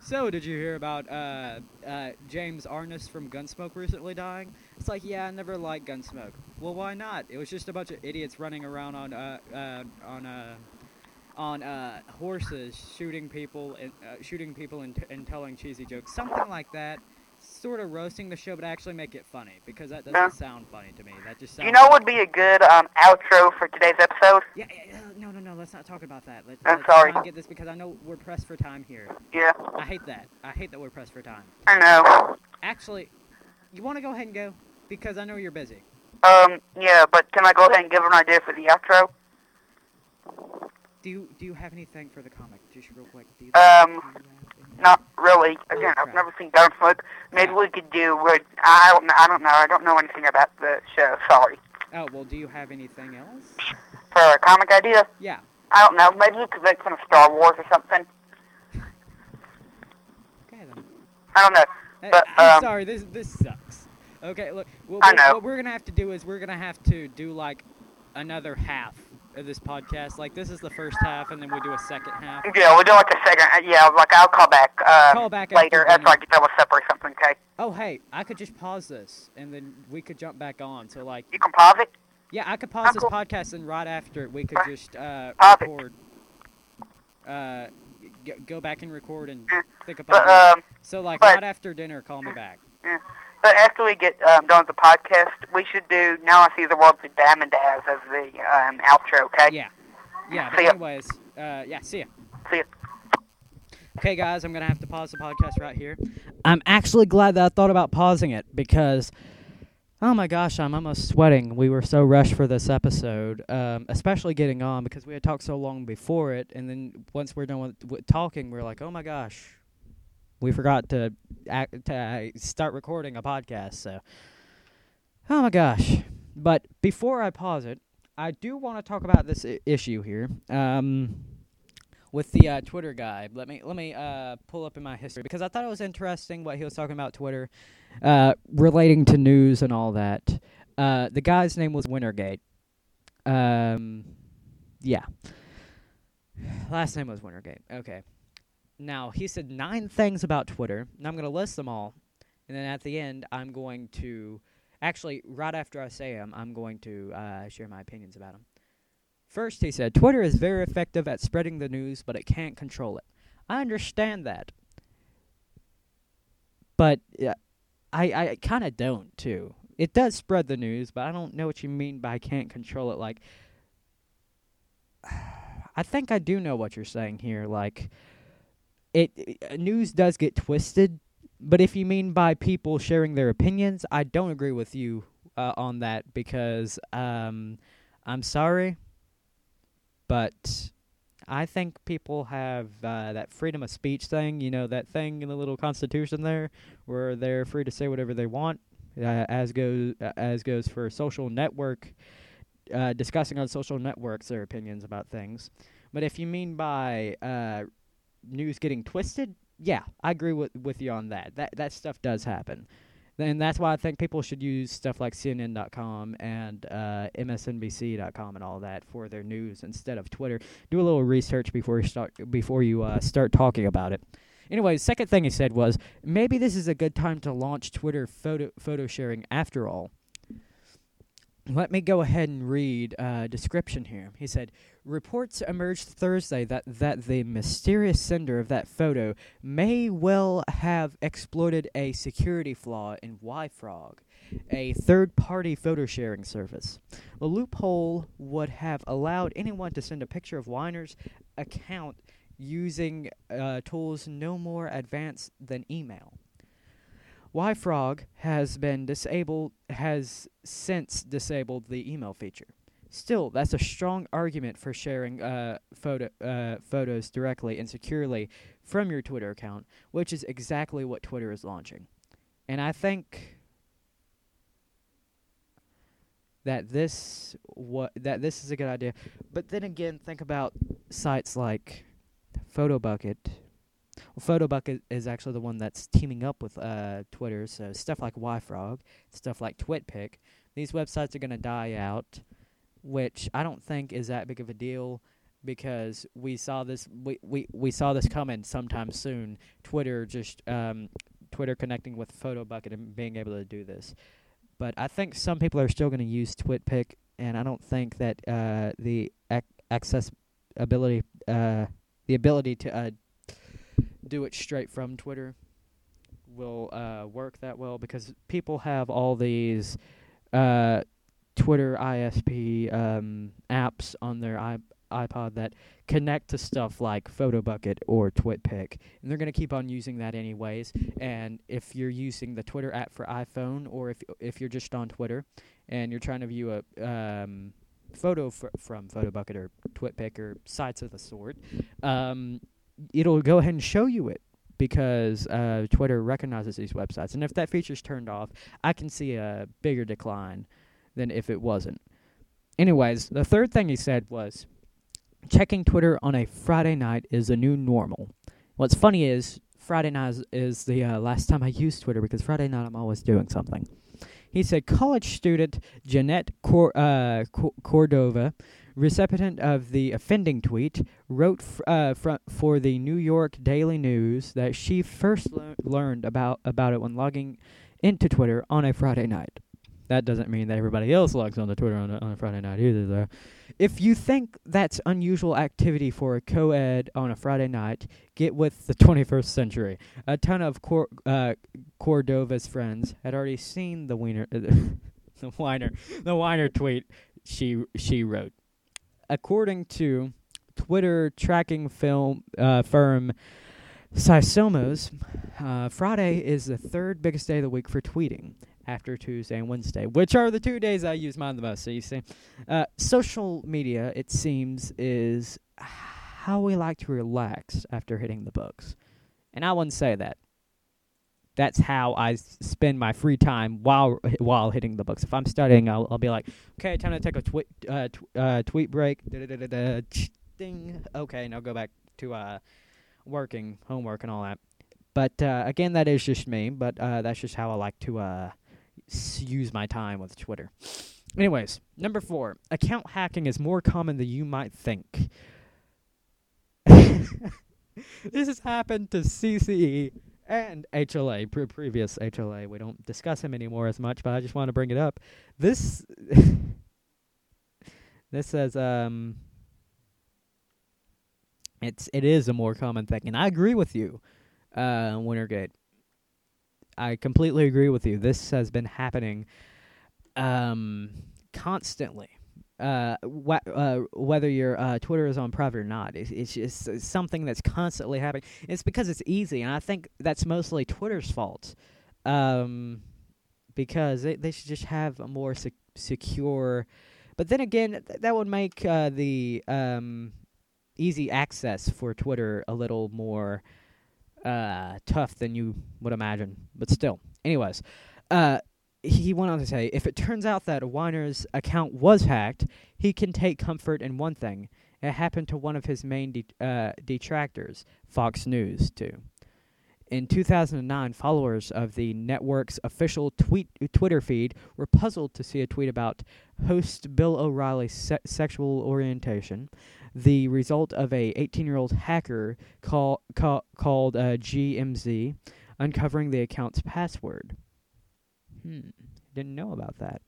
so did you hear about uh, uh, James Arness from Gunsmoke recently dying? It's like, yeah, I never liked Gunsmoke. Well, why not? It was just a bunch of idiots running around on uh, uh on uh on uh horses, shooting people and uh, shooting people and, t- and telling cheesy jokes, something like that. Sort of roasting the show, but actually make it funny because that doesn't Yeah. sound funny to me. That just sounds. you know what would be a good um, outro for today's episode? Yeah, yeah, no, no, no. Let's not talk about that. Let's, I'm let's sorry. get this because I know we're pressed for time here. Yeah, I hate that. I hate that we're pressed for time. I know. Actually, you want to go ahead and go because I know you're busy. Um, yeah, but can I go ahead and give an idea for the outro? Do you do you have anything for the comic? Just real quick. Do you Um, do have anything? Not really. Again, I've never seen Gunsmoke. Maybe we could do. Would I don't. know- I don't know. I don't know anything about the show. Sorry. Oh well, do you have anything else? For a comic idea, Yeah. I don't know. Maybe we could make some Star Wars or something. Okay then. I don't know. Hey, But, I'm um, sorry. This this sucks. Okay, look. What, I what- know. what we're gonna have to do is we're gonna have to do like another half of this podcast. Like this is the first half, and then we do a second half. Yeah, we'll do like a second. uh, Yeah, like I'll call back. Uh, Call back later after after I get done with supper or something. Okay. Oh hey, I could just pause this, and then we could jump back on. So like, You can pause it. yeah, I could pause this cool. podcast, and right after it, we could just uh, Pause it. record. Uh, go back and record and Yeah, think about. But it. um, so like, but- right after dinner, call me back. But after we get um, done with the podcast, we should do "Now I See the World Through Diamond Eyes" as the um, outro. Okay. Yeah. Yeah, but See anyways, uh, yeah, see ya. See ya. Okay, guys, I'm gonna have to pause the podcast right here. I'm actually glad that I thought about pausing it because, oh my gosh, I'm almost sweating. We were so rushed for this episode, um, especially getting on because we had talked so long before it, and then once we're done with, with talking, we're like, oh my gosh, we forgot to act, to uh, start recording a podcast. So, oh my gosh. But before I pause it, I do want to talk about this I- issue here. Um, with the uh, Twitter guy. Let me let me uh, pull up in my history because I thought it was interesting what he was talking about Twitter, uh, relating to news and all that. Uh, the guy's name was Wintergate. Um, yeah. [SIGHS] Last name was Wintergate. Okay. Now he said nine things about Twitter, and I'm gonna list them all, and then at the end I'm going to, actually right after I say them, I'm going to uh, share my opinions about them. First, he said, Twitter is very effective at spreading the news, but it can't control it. I understand that. But yeah, I, I kind of don't, too. It does spread the news, but I don't know what you mean by can't control it. Like, [SIGHS] I think I do know what you're saying here. Like, it, it news does get twisted, but if you mean by people sharing their opinions, I don't agree with you uh, on that because um, I'm sorry, but I think people have uh, that freedom of speech thing. You know that thing in the little constitution there, where they're free to say whatever they want, uh, as goes uh, as goes for social network. Uh, discussing on social networks their opinions about things, but if you mean by uh, news getting twisted, yeah, I agree with with you on that. That that stuff does happen. And that's why I think people should use stuff like CNN.com and uh, MSNBC.com and all that for their news instead of Twitter. Do a little research before you start before you uh, start talking about it. Anyway, second thing he said was maybe this is a good time to launch Twitter photo photo sharing after all. Let me go ahead and read a description here. He said, Reports emerged Thursday that, that the mysterious sender of that photo may well have exploited a security flaw in YFrog, a third party photo sharing service. The loophole would have allowed anyone to send a picture of Weiner's account using uh, tools no more advanced than email. YFrog has been disabled has since disabled the email feature. Still, that's a strong argument for sharing uh, photo uh, photos directly and securely from your Twitter account, which is exactly what Twitter is launching. And I think that this what that this is a good idea. But then again, think about sites like PhotoBucket. Well, PhotoBucket is actually the one that's teaming up with uh, Twitter, so stuff like YFrog, stuff like TwitPic, these websites are going to die out, which I don't think is that big of a deal because we saw this we, we, we saw this coming sometime soon. Twitter just um, Twitter connecting with PhotoBucket and being able to do this. But I think some people are still going to use TwitPic, and I don't think that uh, the ac- accessibility, uh, the ability to uh, do it straight from Twitter will uh, work that well because people have all these uh, Twitter ISP um, apps on their iP- iPod that connect to stuff like PhotoBucket or TwitPic, and they're going to keep on using that anyways. And if you're using the Twitter app for iPhone, or if if you're just on Twitter and you're trying to view a um, photo fr- from PhotoBucket or TwitPic or sites of the sort, um, it'll go ahead and show you it because uh, Twitter recognizes these websites, and if that feature's turned off, I can see a bigger decline than if it wasn't. Anyways, the third thing he said was checking Twitter on a Friday night is a new normal. What's funny is Friday night is, the uh, last time I used Twitter because Friday night I'm always doing something. He said college student Jeanette Cor- uh, Cordova, recipient of the offending tweet, wrote f- uh, fr- for the New York Daily News that she first le- learned about, about it when logging into Twitter on a Friday night. That doesn't mean that everybody else logs on to Twitter on a, on a Friday night either, though. If you think that's unusual activity for a co-ed on a Friday night, get with the 21st century. A ton of Cor- uh, Cordova's friends had already seen the wiener, uh, [LAUGHS] the whiner, the whiner tweet she she wrote. According to Twitter tracking film uh, firm Sysomos, uh, Friday is the third biggest day of the week for tweeting after Tuesday and Wednesday, which are the two days I use mine the most. So you see, uh, social media, it seems, is how we like to relax after hitting the books. And I wouldn't say that. That's how I spend my free time while while hitting the books. If I'm studying, I'll, I'll be like, okay, time to take a tweet uh, tw- uh, tweet break. Ding. Okay, now go back to uh, working, homework, and all that. But uh, again, that is just me. But uh, that's just how I like to uh, use my time with Twitter. Anyways, number four, account hacking is more common than you might think. [LAUGHS] this has happened to CCE and HLA, pre- previous HLA. We don't discuss him anymore as much, but I just want to bring it up. This [LAUGHS] this says um it's it is a more common thing, and I agree with you, uh, Wintergate. I completely agree with you. This has been happening um, constantly. Uh, wh- uh, whether your uh, Twitter is on private or not, it's, it's just something that's constantly happening. It's because it's easy, and I think that's mostly Twitter's fault, um, because they they should just have a more sec- secure. But then again, th- that would make uh, the um, easy access for Twitter a little more uh, tough than you would imagine. But still, anyways, uh, he went on to say, if it turns out that Weiner's account was hacked, he can take comfort in one thing: it happened to one of his main de- uh, detractors, Fox News, too. In 2009, followers of the network's official tweet Twitter feed were puzzled to see a tweet about host Bill O'Reilly's se- sexual orientation, the result of a 18-year-old hacker call, call, called uh, GMZ uncovering the account's password. Hmm, didn't know about that.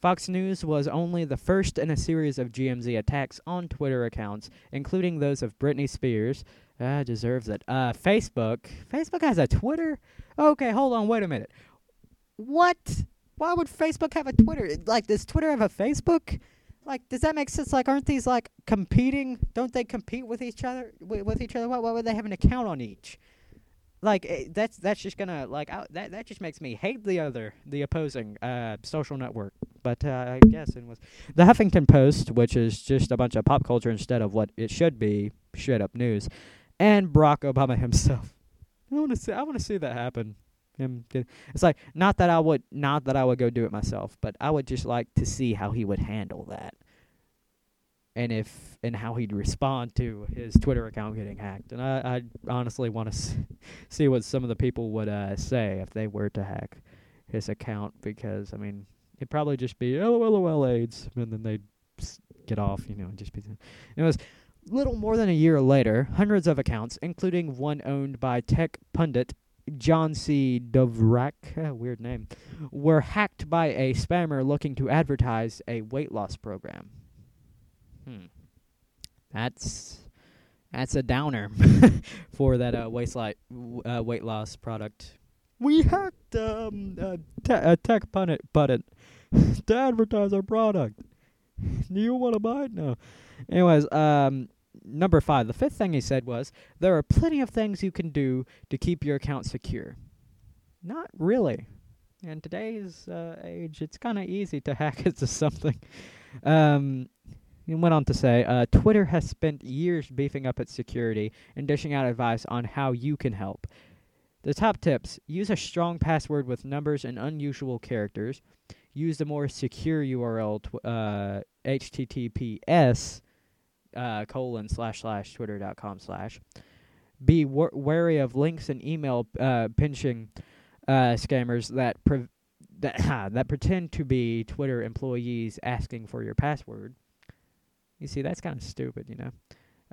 Fox News was only the first in a series of GMZ attacks on Twitter accounts, including those of Britney Spears. Ah, deserves it. Uh, Facebook. Facebook has a Twitter? Okay, hold on, wait a minute. What? Why would Facebook have a Twitter? Like, does Twitter have a Facebook? Like, does that make sense? Like, aren't these like competing? Don't they compete with each other? With, with each other? Why, why would they have an account on each? Like, eh, that's that's just gonna like I, that that just makes me hate the other, the opposing uh social network. But uh, I guess it was the Huffington Post, which is just a bunch of pop culture instead of what it should be, straight up news, and Barack Obama [LAUGHS] himself. I want to see. I want to see that happen. It's like not that I would, not that I would go do it myself, but I would just like to see how he would handle that, and if and how he'd respond to his Twitter account getting hacked. And I, I honestly want to see what some of the people would uh, say if they were to hack his account, because I mean, it'd probably just be LOL AIDS, and then they'd get off, you know, and just be. It was little more than a year later, hundreds of accounts, including one owned by tech pundit John C. Dovrak, weird name, were hacked by a spammer looking to advertise a weight loss program. Hmm. That's that's a downer [LAUGHS] for that uh, weight, li- uh, weight loss product. We hacked um, a, te- a tech pundit, pundit [LAUGHS] to advertise our product. Do you want to buy it? No. Anyways, um, number five, the fifth thing he said was there are plenty of things you can do to keep your account secure. Not really. In today's uh, age, it's kind of easy to [LAUGHS] hack into something. Um, He went on to say, uh, Twitter has spent years beefing up its security and dishing out advice on how you can help. The top tips use a strong password with numbers and unusual characters. Use the more secure URL, uh, HTTPS uh, colon slash slash twitter dot com slash. Be wa- wary of links and email uh, pinching uh, scammers that pre- that [COUGHS] that pretend to be Twitter employees asking for your password. You see, that's kind of stupid, you know.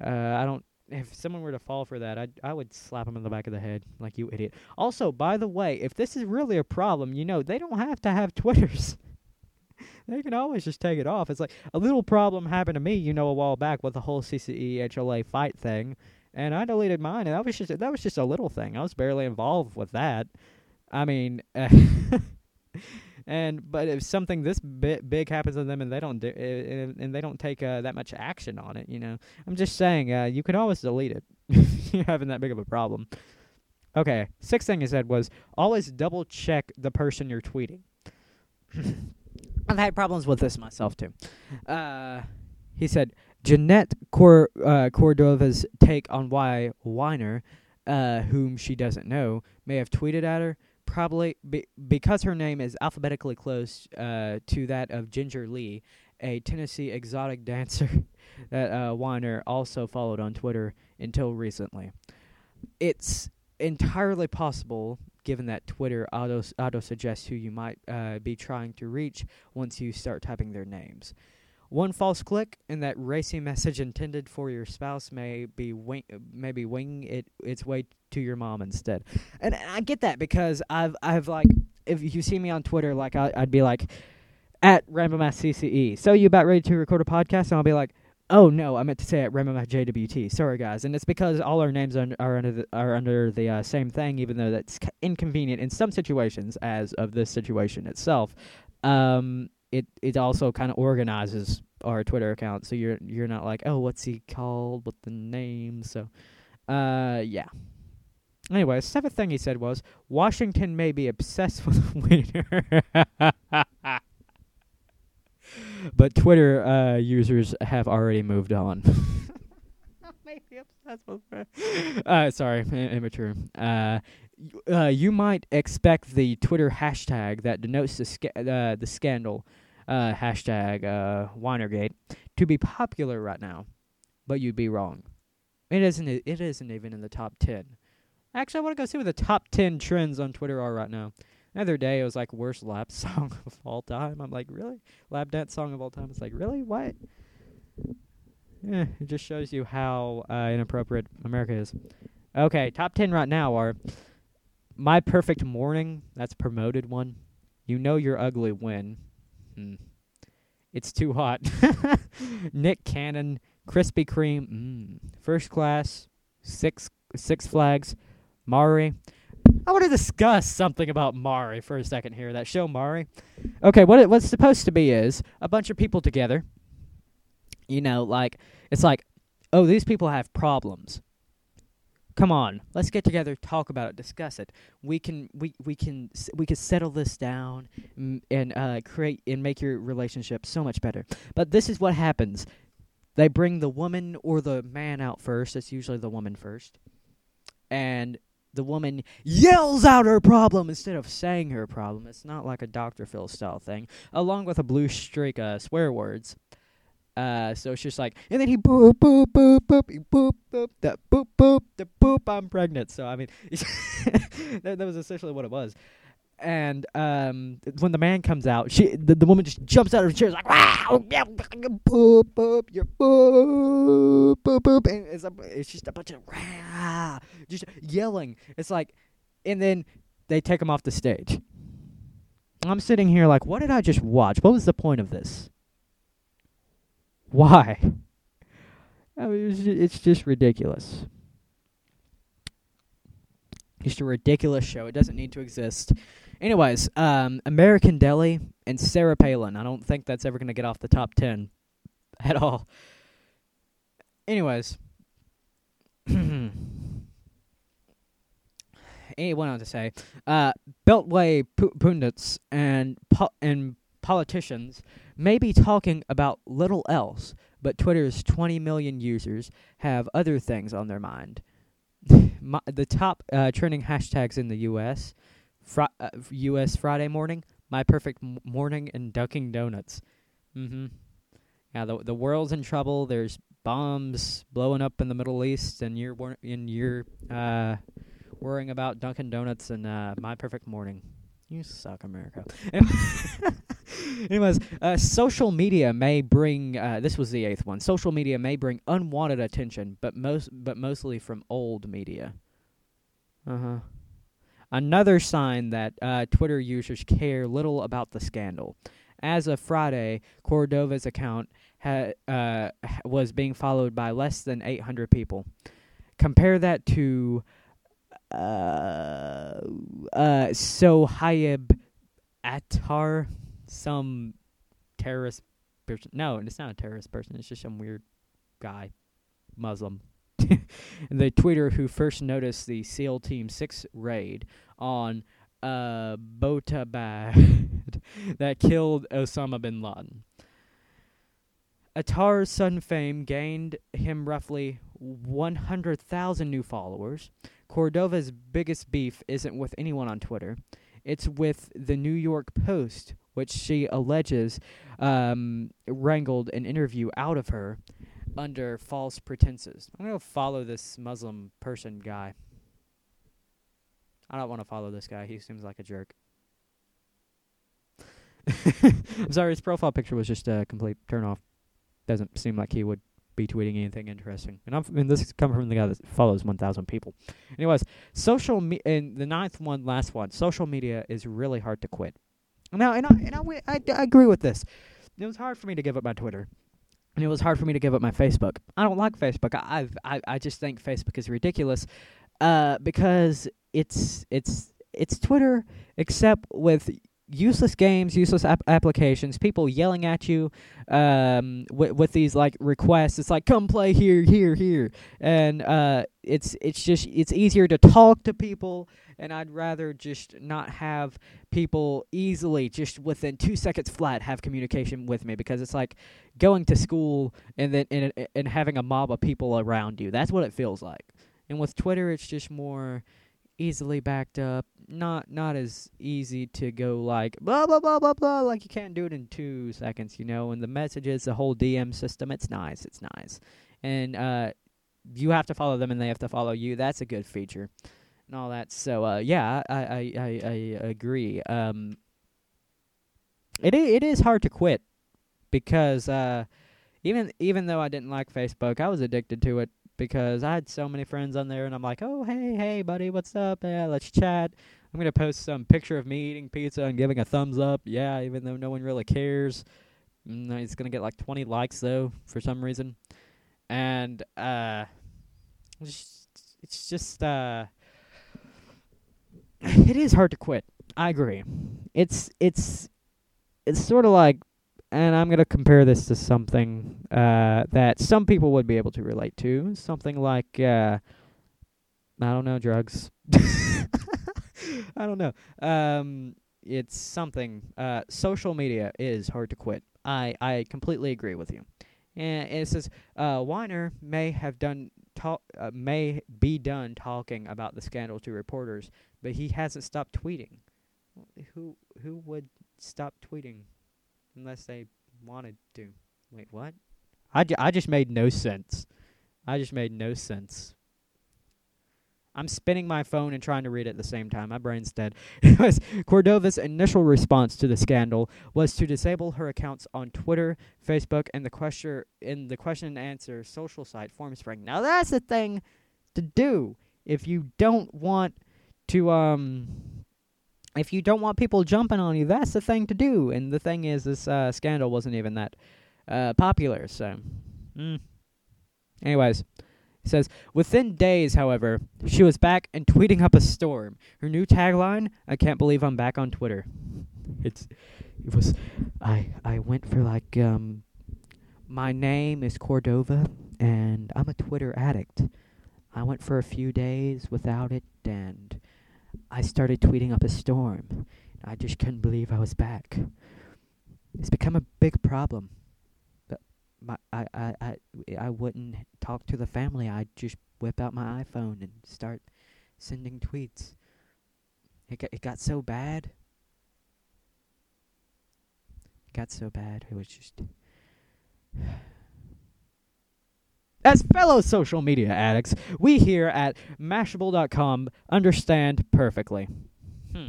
Uh, I don't. If someone were to fall for that, I I would slap them in the back of the head, like you idiot. Also, by the way, if this is really a problem, you know, they don't have to have Twitters. [LAUGHS] they can always just take it off. It's like a little problem happened to me, you know, a while back with the whole CCE HLA fight thing, and I deleted mine, and that was just that was just a little thing. I was barely involved with that. I mean, uh, [LAUGHS] and but if something this bi- big happens to them and they don't do uh, and they don't take uh, that much action on it, you know, I'm just saying uh, you can always delete it. [LAUGHS] You're having that big of a problem. Okay, sixth thing he said was always double check the person you're tweeting. [LAUGHS] I've had problems with this myself too. Uh, he said Jeanette Cor- uh, Cordova's take on why Weiner, uh, whom she doesn't know, may have tweeted at her. Probably be- because her name is alphabetically close uh, to that of Ginger Lee, a Tennessee exotic [LAUGHS] dancer that uh, Weiner also followed on Twitter until recently. It's entirely possible, given that Twitter auto auto suggests who you might uh, be trying to reach once you start typing their names. One false click and that racy [LAUGHS] message intended for your spouse may be wing, maybe wing it its way to your mom instead. And I get that because I've I've like if you see me on Twitter, like I, I'd be like at RamboMassCCE. So you about ready to record a podcast? And I'll be like, oh no, I meant to say at RamboMassJWT. Sorry guys, and it's because all our names are, are under the, are under the uh, same thing, even though that's inconvenient in some situations, as of this situation itself. Um, it it also kind of organizes our Twitter account, so you're you're not like, oh, what's he called? What the name? So, uh, yeah. Anyway, seventh thing he said was Washington may be obsessed with [LAUGHS] Winner, but Twitter uh, users have already moved on. [LAUGHS] Maybe obsessed with Winner. Uh, sorry, immature. Uh, uh, you might expect the Twitter hashtag that denotes the sca- uh, the scandal uh, hashtag uh, Weinergate to be popular right now, but you'd be wrong. It isn't. It isn't even in the top ten. Actually, I want to go see what the top ten trends on Twitter are right now. The other day, it was like worst lap [LAUGHS] song of all time. I'm like, really? Lap dance song of all time? It's like, really? What? Yeah, it just shows you how uh, inappropriate America is. Okay, top ten right now are My Perfect Morning. That's promoted one. You know you're ugly when. Hmm. It's too hot. [LAUGHS] Nick Cannon, Krispy Kreme, mm. First Class, Six Six Flags, Maury. I want to discuss something about Maury for a second here. That show Maury. Okay, what it, what's supposed to be is a bunch of people together. You know, like it's like, oh, these people have problems. Come on, let's get together, talk about it, discuss it. We can we we can we can settle this down mm, and uh, create and make your relationship so much better. But this is what happens. They bring the woman or the man out first. It's usually the woman first. And the woman yells out her problem instead of saying her problem. It's not like a Dr. Phil style thing. Along with a blue streak of swear words. Uh, so it's just like, and then he boop boop boop boop boop boop the boop boop the boop I'm pregnant. So I mean, [LAUGHS] that, that was essentially what it was. And um, when the man comes out, she the, the woman just jumps out of her chair, like, "Wow, yeah, boop boop, you're boop boop boop," and it's a, it's just a bunch of rah, just yelling. It's like, and then they take him off the stage. I'm sitting here like, what did I just watch? What was the point of this? Why? [LAUGHS] I mean, it's, ju- it's just ridiculous. Just a ridiculous show. It doesn't need to exist. Anyways, um, American Deli and Sarah Palin. I don't think that's ever going to get off the top 10 [LAUGHS] at all. Anyways. he went on to say, uh, Beltway pu- pundits and pu- and politicians may be talking about little else, but Twitter's 20 million users have other things on their mind. [LAUGHS] My, the top uh, trending hashtags in the U.S. Fri- uh, U.S. Friday morning, my perfect morning, and Dunkin' Donuts. Mm-hmm. Yeah, the the world's in trouble. There's bombs blowing up in the Middle East, and you're wor- and you're uh, worrying about Dunkin' Donuts and uh, my perfect morning. You suck, America. [LAUGHS] [LAUGHS] Anyways, uh, social media may bring. Uh, this was the eighth one. Social media may bring unwanted attention, but most, but mostly from old media. Uh huh. Another sign that uh, Twitter users care little about the scandal. As of Friday, Cordova's account ha- uh, was being followed by less than 800 people. Compare that to uh, uh, Sohaib Attar, some terrorist person. No, it's not a terrorist person. It's just some weird guy, Muslim. [LAUGHS] the tweeter who first noticed the SEAL Team 6 raid on uh, Botabad [LAUGHS] that killed Osama bin Laden. Attar's sudden fame gained him roughly 100,000 new followers. Cordova's biggest beef isn't with anyone on Twitter. It's with the New York Post, which she alleges um, wrangled an interview out of her under false pretenses. I'm going to follow this Muslim person guy. I don't want to follow this guy. He seems like a jerk. [LAUGHS] I'm sorry, his profile picture was just a complete turn off. Doesn't seem like he would be tweeting anything interesting. And, I'm, and this is coming from the guy that follows 1,000 people. Anyways, social me- and the ninth one, last one. Social media is really hard to quit. Now, and I and I, I, I agree with this. It was hard for me to give up my Twitter, and it was hard for me to give up my Facebook. I don't like Facebook. I I I just think Facebook is ridiculous, uh, because it's it's it's Twitter except with useless games, useless ap- applications, people yelling at you um, with, with these like requests. It's like come play here, here, here, and uh, it's it's just it's easier to talk to people, and I'd rather just not have people easily just within two seconds flat have communication with me because it's like going to school and then and, and having a mob of people around you. That's what it feels like. And with Twitter, it's just more easily backed up. Not not as easy to go like blah blah blah blah blah like you can't do it in two seconds, you know. And the messages, the whole DM system, it's nice, it's nice. And uh you have to follow them and they have to follow you. That's a good feature. And all that. So uh yeah, I I, I, I agree. Um, it it is hard to quit because uh even even though I didn't like Facebook, I was addicted to it because I had so many friends on there, and I'm like, oh hey hey buddy, what's up? Yeah, let's chat. I'm gonna post some picture of me eating pizza and giving a thumbs up. Yeah, even though no one really cares. It's gonna get like 20 likes though for some reason, and uh, it's, it's just uh, [SIGHS] it is hard to quit. I agree. It's it's it's sort of like and I'm gonna compare this to something uh, that some people would be able to relate to. Something like uh, I don't know, drugs. [LAUGHS] I don't know. Um, it's something. Uh, social media is hard to quit. I I completely agree with you. And it says uh, Weiner may have done talk uh, may be done talking about the scandal to reporters, but he hasn't stopped tweeting. Who who would stop tweeting unless they wanted to. Wait, what? I, ju- I just made no sense. I just made no sense. I'm spinning my phone and trying to read at the same time. My brain's dead. [LAUGHS] Cordova's initial response to the scandal was to disable her accounts on Twitter, Facebook, and the question in the question and answer social site Formspring. Now that's the thing to do if you don't want to um if you don't want people jumping on you, that's the thing to do. And the thing is, this uh, scandal wasn't even that uh, popular. So, mm. anyways, he says within days, however, she was back and tweeting up a storm. Her new tagline: "I can't believe I'm back on Twitter." It's it was I I went for like um my name is Cordova and I'm a Twitter addict. I went for a few days without it and I started tweeting up a storm. I just couldn't believe I was back. It's become a big problem. But my I I I, I wouldn't talk to the family. I'd just whip out my iPhone and start sending tweets. It got, it got so bad. It got so bad. It was just. [SIGHS] [SIGHS] As fellow social media addicts, we here at Mashable.com understand perfectly. Hmm.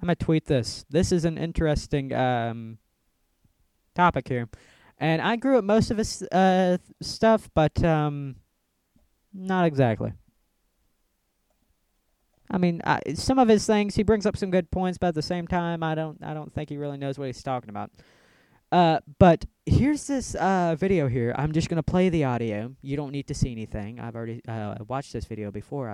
I'm gonna tweet this. This is an interesting um, topic here, and I grew up most of his uh, stuff, but um, not exactly. I mean, I, some of his things he brings up some good points, but at the same time, I don't, I don't think he really knows what he's talking about. Uh, but here's this uh, video here. I'm just gonna play the audio. You don't need to see anything. I've already uh, watched this video before.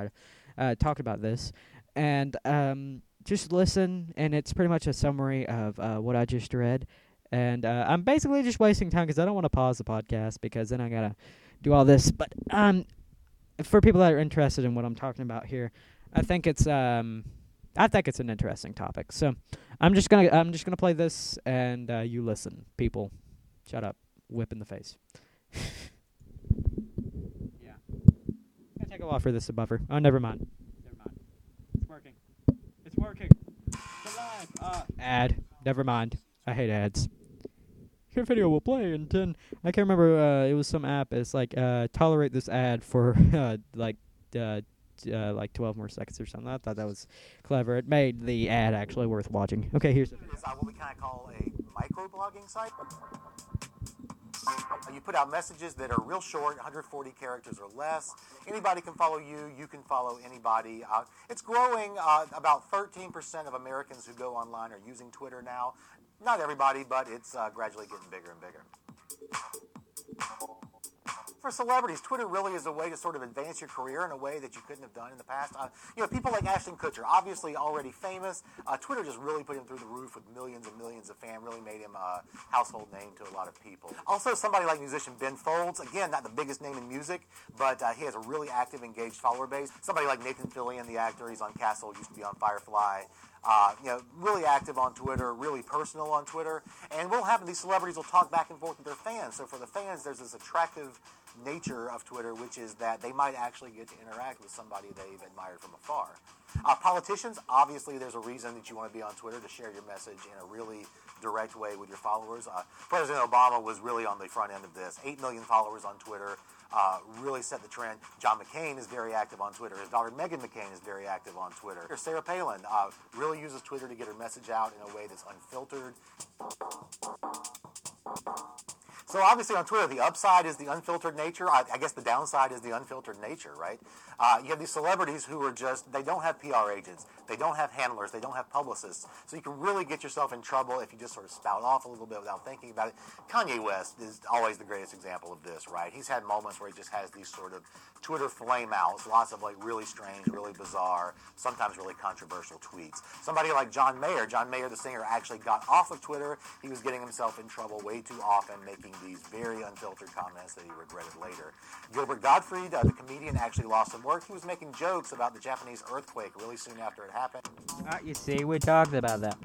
I uh, talked about this, and um, just listen. And it's pretty much a summary of uh, what I just read. And uh, I'm basically just wasting time because I don't want to pause the podcast because then I gotta do all this. But um, for people that are interested in what I'm talking about here, I think it's um, I think it's an interesting topic. So I'm just gonna I'm just gonna play this and uh, you listen, people. Shut up, whip in the face. [LAUGHS] yeah, I'm gonna take a while for this to buffer. Oh, never mind. Never mind. It's working. It's working. It's alive. Uh, ad. Never mind. I hate ads. Your video will play in ten. I can't remember. Uh, it was some app. It's like uh, tolerate this ad for [LAUGHS] uh, like uh, uh, like 12 more seconds or something. I thought that was clever. It made the ad actually worth watching. Okay, here's is uh, what we kind of call a microblogging site. You put out messages that are real short, 140 characters or less. Anybody can follow you. You can follow anybody. Uh, it's growing. Uh, about 13% of Americans who go online are using Twitter now. Not everybody, but it's uh, gradually getting bigger and bigger for celebrities, Twitter really is a way to sort of advance your career in a way that you couldn't have done in the past. Uh, you know, people like Ashton Kutcher, obviously already famous. Uh, Twitter just really put him through the roof with millions and millions of fans, really made him a household name to a lot of people. Also, somebody like musician Ben Folds, again, not the biggest name in music, but uh, he has a really active, engaged follower base. Somebody like Nathan Fillion, the actor, he's on Castle, used to be on Firefly. Uh, you know, really active on Twitter, really personal on Twitter. And what will happen, these celebrities will talk back and forth with their fans. So for the fans, there's this attractive nature of Twitter, which is that they might actually get to interact with somebody they've admired from afar. Uh, politicians, obviously, there's a reason that you want to be on Twitter to share your message in a really direct way with your followers. Uh, President Obama was really on the front end of this. 8 million followers on Twitter uh, really set the trend. John McCain is very active on Twitter. His daughter Meghan McCain is very active on Twitter. Sarah Palin uh, really uses Twitter to get her message out in a way that's unfiltered. So obviously on Twitter, the upside is the unfiltered nature. I, I guess the downside is the unfiltered nature, right? Uh, you have these celebrities who are just, they don't have PR agents. They don't have handlers. They don't have publicists. So you can really get yourself in trouble if you just sort of spout off a little bit without thinking about it. Kanye West is always the greatest example of this, right? He's had moments where he just has these sort of Twitter flame outs, lots of like really strange, really bizarre, sometimes really controversial tweets. Somebody like John Mayer, John Mayer, the singer, actually got off of Twitter. He was getting himself in trouble way too often, making these very unfiltered comments that he regretted later. Gilbert Gottfried, uh, the comedian, actually lost some work. He was making jokes about the Japanese earthquake really soon after it happened. You see, we talked about that.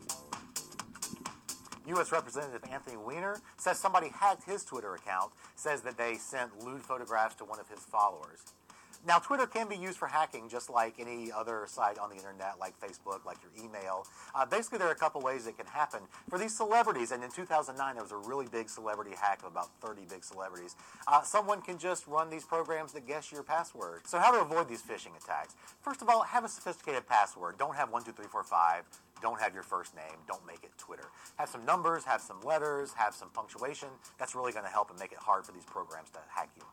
U.S. Representative Anthony Weiner says somebody hacked his Twitter account, says that they sent lewd photographs to one of his followers. Now, Twitter can be used for hacking just like any other site on the internet, like Facebook, like your email. Uh, basically, there are a couple ways it can happen. For these celebrities, and in 2009, there was a really big celebrity hack of about 30 big celebrities, uh, someone can just run these programs that guess your password. So, how to avoid these phishing attacks? First of all, have a sophisticated password. Don't have 12345 don't have your first name, don't make it Twitter. Have some numbers, have some letters, have some punctuation. That's really going to help and make it hard for these programs to hack you.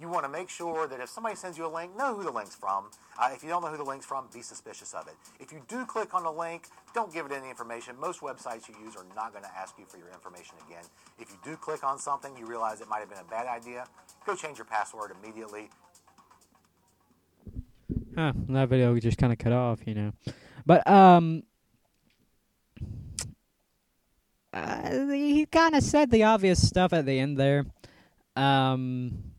You want to make sure that if somebody sends you a link, know who the link's from. Uh, if you don't know who the link's from, be suspicious of it. If you do click on a link, don't give it any information. Most websites you use are not going to ask you for your information again. If you do click on something, you realize it might have been a bad idea, go change your password immediately. Huh, that video just kind of cut off, you know. But, um, uh, he kind of said the obvious stuff at the end there. Um,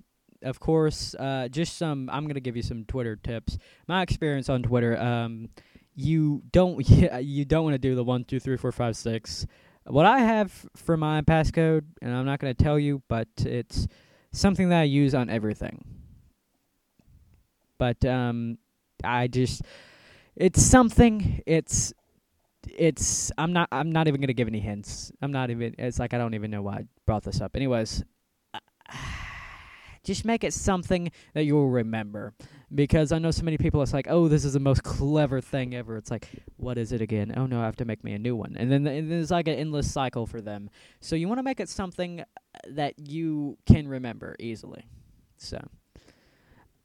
of course, uh, just some. I'm gonna give you some Twitter tips. My experience on Twitter. Um, you don't. [LAUGHS] You don't want to do the one, two, three, four, five, six. What I have for my passcode, and I'm not going to tell you, but it's something that I use on everything. But um, I just, it's something. It's, it's. I'm not. I'm not even going to give any hints. I'm not even. It's like I don't even know why I brought this up. Anyways, just make it something that you'll remember because I know so many people. It's like, oh, this is the most clever thing ever. It's like, what is it again? Oh no, I have to make me a new one, and then then it's like an endless cycle for them. So you want to make it something that you can remember easily. So,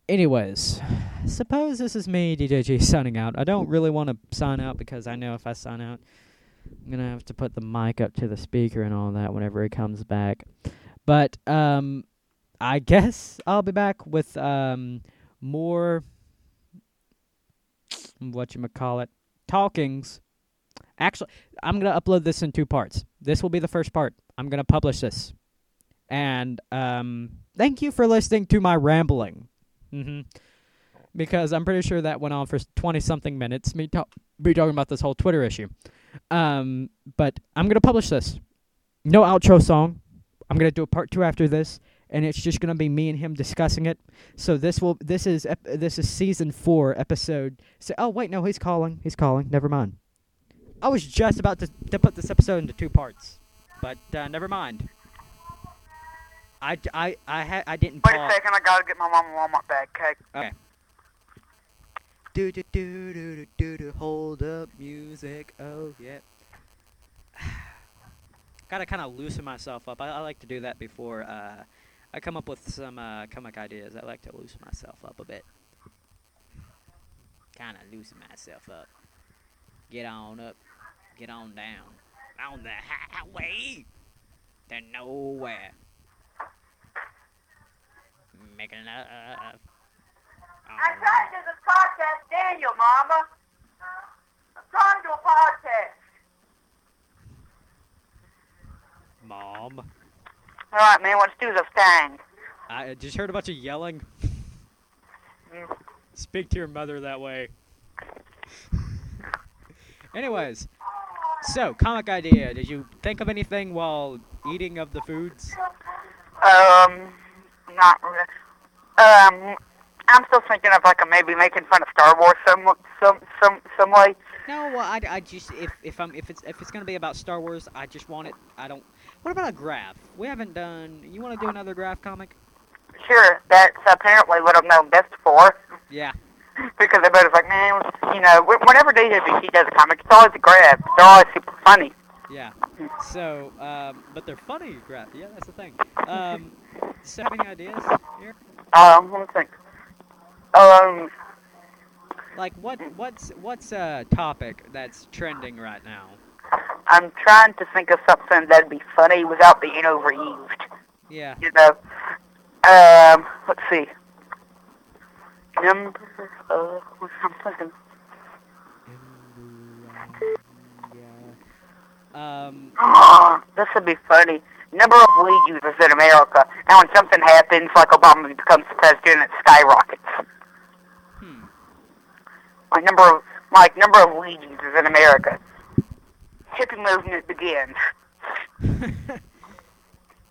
anyways, suppose this is me, DJG, signing out. I don't really want to sign out because I know if I sign out, I'm gonna have to put the mic up to the speaker and all that whenever he comes back. But um, I guess I'll be back with um more what you call it talkings. Actually, I'm gonna upload this in two parts. This will be the first part. I'm gonna publish this, and um, thank you for listening to my rambling. hmm Because I'm pretty sure that went on for twenty something minutes. Me talk, be talking about this whole Twitter issue. Um, but I'm gonna publish this. No outro song. I'm gonna do a part two after this, and it's just gonna be me and him discussing it. So this will this is ep- this is season four episode. So, oh wait, no, he's calling. He's calling. Never mind. I was just about to, to put this episode into two parts, but uh, never mind. I, I, I, ha- I didn't Wait a second, I gotta get my mom a Walmart bag, okay? Okay. Do do do do do do do hold up music. Oh yeah. [SIGHS] Gotta kind of loosen myself up. I, I like to do that before uh, I come up with some uh, comic ideas. I like to loosen myself up a bit. Kind of loosen myself up. Get on up. Get on down. On the highway to nowhere. Making love. I'm trying to do this podcast, Daniel, Mama. I'm trying to do a podcast. Mom. All right, man, let's do the thing. I just heard a bunch of yelling. Mm. Speak to your mother that way. Anyways, so comic idea. Did you think of anything while eating of the foods? Um, not really. Um, I'm still thinking of like a maybe making fun of Star Wars some some some some way. No, well, I, I just if if I'm if it's if it's gonna be about Star Wars, I just want it. I don't. What about a graph? We haven't done. You want to do another graph comic? Sure, that's apparently what I'm known best for. Yeah. [LAUGHS] Because everybody's like, man, you know, wh- whenever DWC does a comic, it's always a graph. They're always super funny. Yeah. So, um, but they're funny graph. Yeah, that's the thing. Um, so have any ideas here? Um, let me think. Um, Like what what's what's a topic that's trending right now? I'm trying to think of something that'd be funny without being overused. Yeah. You know. Um, let's see. Number, uh, what's I'm thinking. Um Oh, [GASPS] this would be funny. Number of weed users in America, Now, when something happens, like Obama becomes president, it skyrockets. hmm. Like number of like number of weed users in America. Hippie movement begins. [LAUGHS]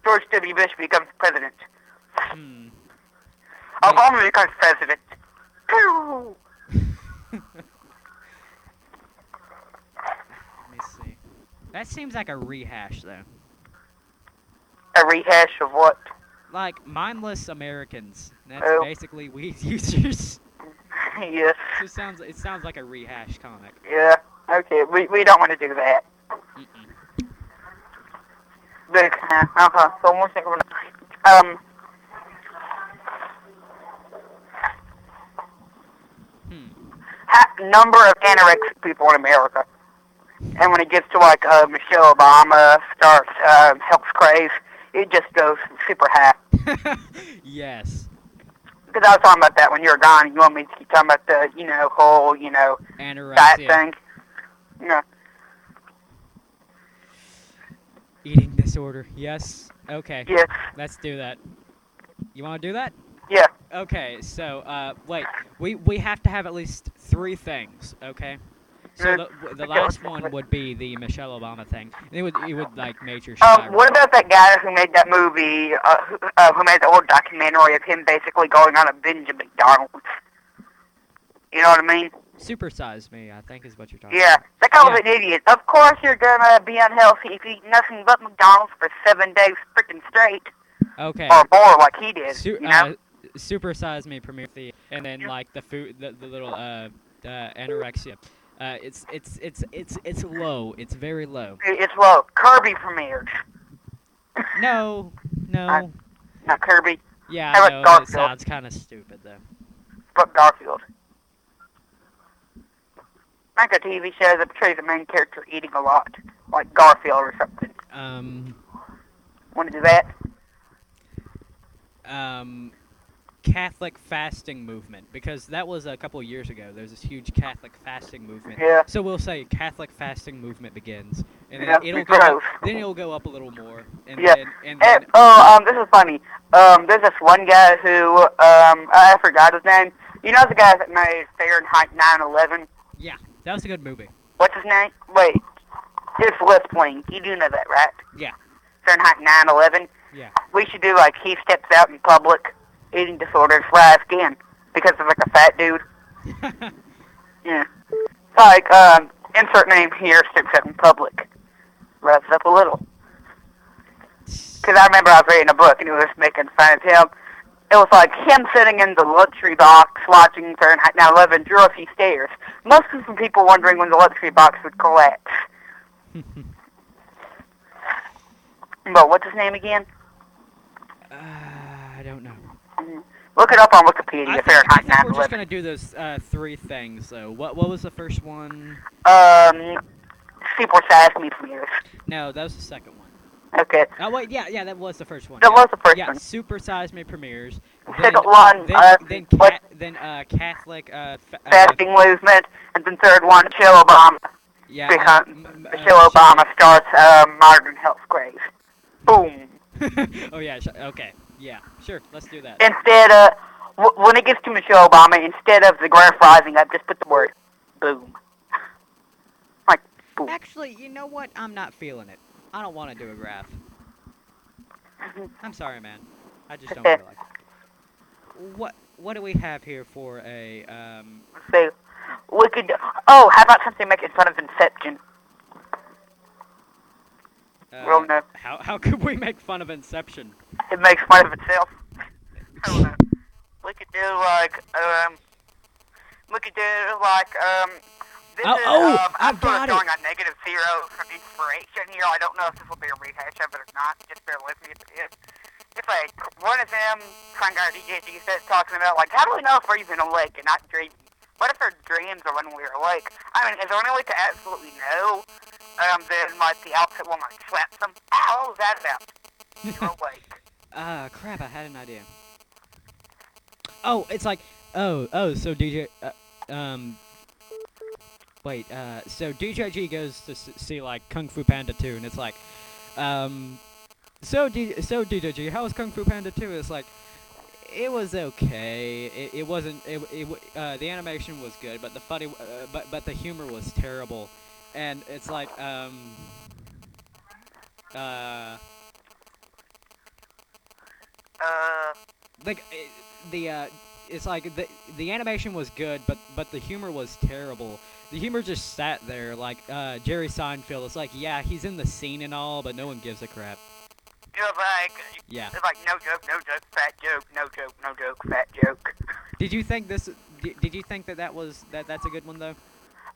George W. Bush becomes president. hmm. Obama becomes president. Let me see. That seems like a rehash though. A rehash of what? Like mindless Americans. That's Oh. basically weed [LAUGHS] users. [LAUGHS] yes. It sounds it sounds like a rehash comic. Yeah. Okay. We we don't want to do that. Mm-mm. But uh huh. So. Um. Hmm. number of anorexic people in America. And when it gets to like uh, Michelle Obama starts uh, health craze, it just goes super high. [LAUGHS] yes. Because I was talking about that when you were gone. You want me to keep talking about the you know whole you know diet Anorexia. thing? Yeah. Eating disorder. Yes. Okay. Yes. Let's do that. You want to do that? Yeah. Okay, so uh, wait, we we have to have at least three things, okay? So the, the last one would be the Michelle Obama thing. It would it would like major. Um, what about that guy who made that movie, uh, who, uh, who made the old documentary of him basically going on a binge at McDonald's? You know what I mean? Supersize me? I think is what you're talking. Yeah, that guy was Yeah. an idiot. Of course you're gonna be unhealthy if you eat nothing but McDonald's for seven days freaking straight, about. Okay. or more like he did. Su- you know? uh, supersize me premiere the and then like the food the, the little uh, uh anorexia. Uh, it's it's it's it's it's low. It's very low. It's low. Kirby premiered. [LAUGHS] No, no. I- Not Kirby, yeah, I about know. It sounds kind of stupid though. but Garfield. Like a TV show that portrays a main character eating a lot, like Garfield or something. Um, Want to do that? um, Catholic fasting movement because that was a couple years ago. There's this huge Catholic fasting movement. Yeah. So we'll say Catholic fasting movement begins, and then Yeah, it'll go. Up, then it'll go up a little more, and Yeah. then and Eh, then oh, um, this is funny. Um, there's this one guy who, um, I forgot his name. You know the guy that made Fahrenheit 9/11? That was a good movie. What's his name? Wait, it's Left Wing. You do know that, right? Yeah. Fahrenheit 9/11. Yeah. We should do like he steps out in public, eating disorders, fly skin because of like a fat dude. [LAUGHS] Yeah. Like, um, insert name here, steps out in public. Revs up a little. Because I remember I was reading a book and it was making fun of him. It was like him sitting in the luxury box watching Fahrenheit 9/11 drew a few stares. Mostly from people wondering when the luxury box would collapse. [LAUGHS] But what's his name again? uh, I don't know. Look it up on Wikipedia, I think, I Fahrenheit think we're just gonna do those uh, three things though. What what was the first one? Um, Super Size Me. No, that was the second one. Okay. Oh wait, yeah, yeah, that was the first one. That yeah. was the first yeah, one. Super Size Me premieres. [LAUGHS] Second one, then, uh, then, ca- then uh, Catholic, uh, uh, Fasting movement, and then third one, Michelle Obama. yeah, uh, because m- m- uh, Michelle Obama starts uh, modern health craze. Boom. [LAUGHS] oh yeah, sh- okay, yeah, sure, let's do that. Instead, of w- when it gets to Michelle Obama, instead of the graph rising up, just put the word boom. [LAUGHS] Like boom. Actually, you know what? I'm not feeling it. I don't want to do a graph. I'm sorry, man. I just don't feel like it. What What do we have here for a um? So we could. Oh, how about something making fun of Inception? Uh, Well, no. How how could we make fun of Inception? It makes fun of itself. [LAUGHS] I don't know. We could do like um. We could do like um. This Oh, is, oh, um, I'm I've sort got of it. going on negative zero from inspiration here. I don't know if this will be a rehash of it or not. Just bear with me if it is. It's like one of them trying to DJG says talking about like how do we know if we're even awake and not dreaming? What if our dreams are when we're awake? I mean, is there any way to absolutely know? Um, then like the outfit one like slaps them. Ow, what was that about? You're awake. Ah, crap! I had an idea. Oh, it's like, oh, oh, so DJ, uh, um, wait, uh, so DJG goes to s- see like Kung Fu Panda 2, and it's like, um, so D- so DJG, how was Kung Fu Panda 2? It's like, it was okay. It, it wasn't. It, it w- uh, the animation was good, but the funny, uh, but but the humor was terrible, and it's like, um, uh. Uh, like the uh it's like the the animation was good but but the humor was terrible the humor just sat there like uh jerry seinfeld. It's like yeah he's in the scene and all but no one gives a crap. Was like yeah. it's like no joke, no joke, fat joke, no joke, no joke, fat joke. did you think this did, did you think that that was that that's a good one though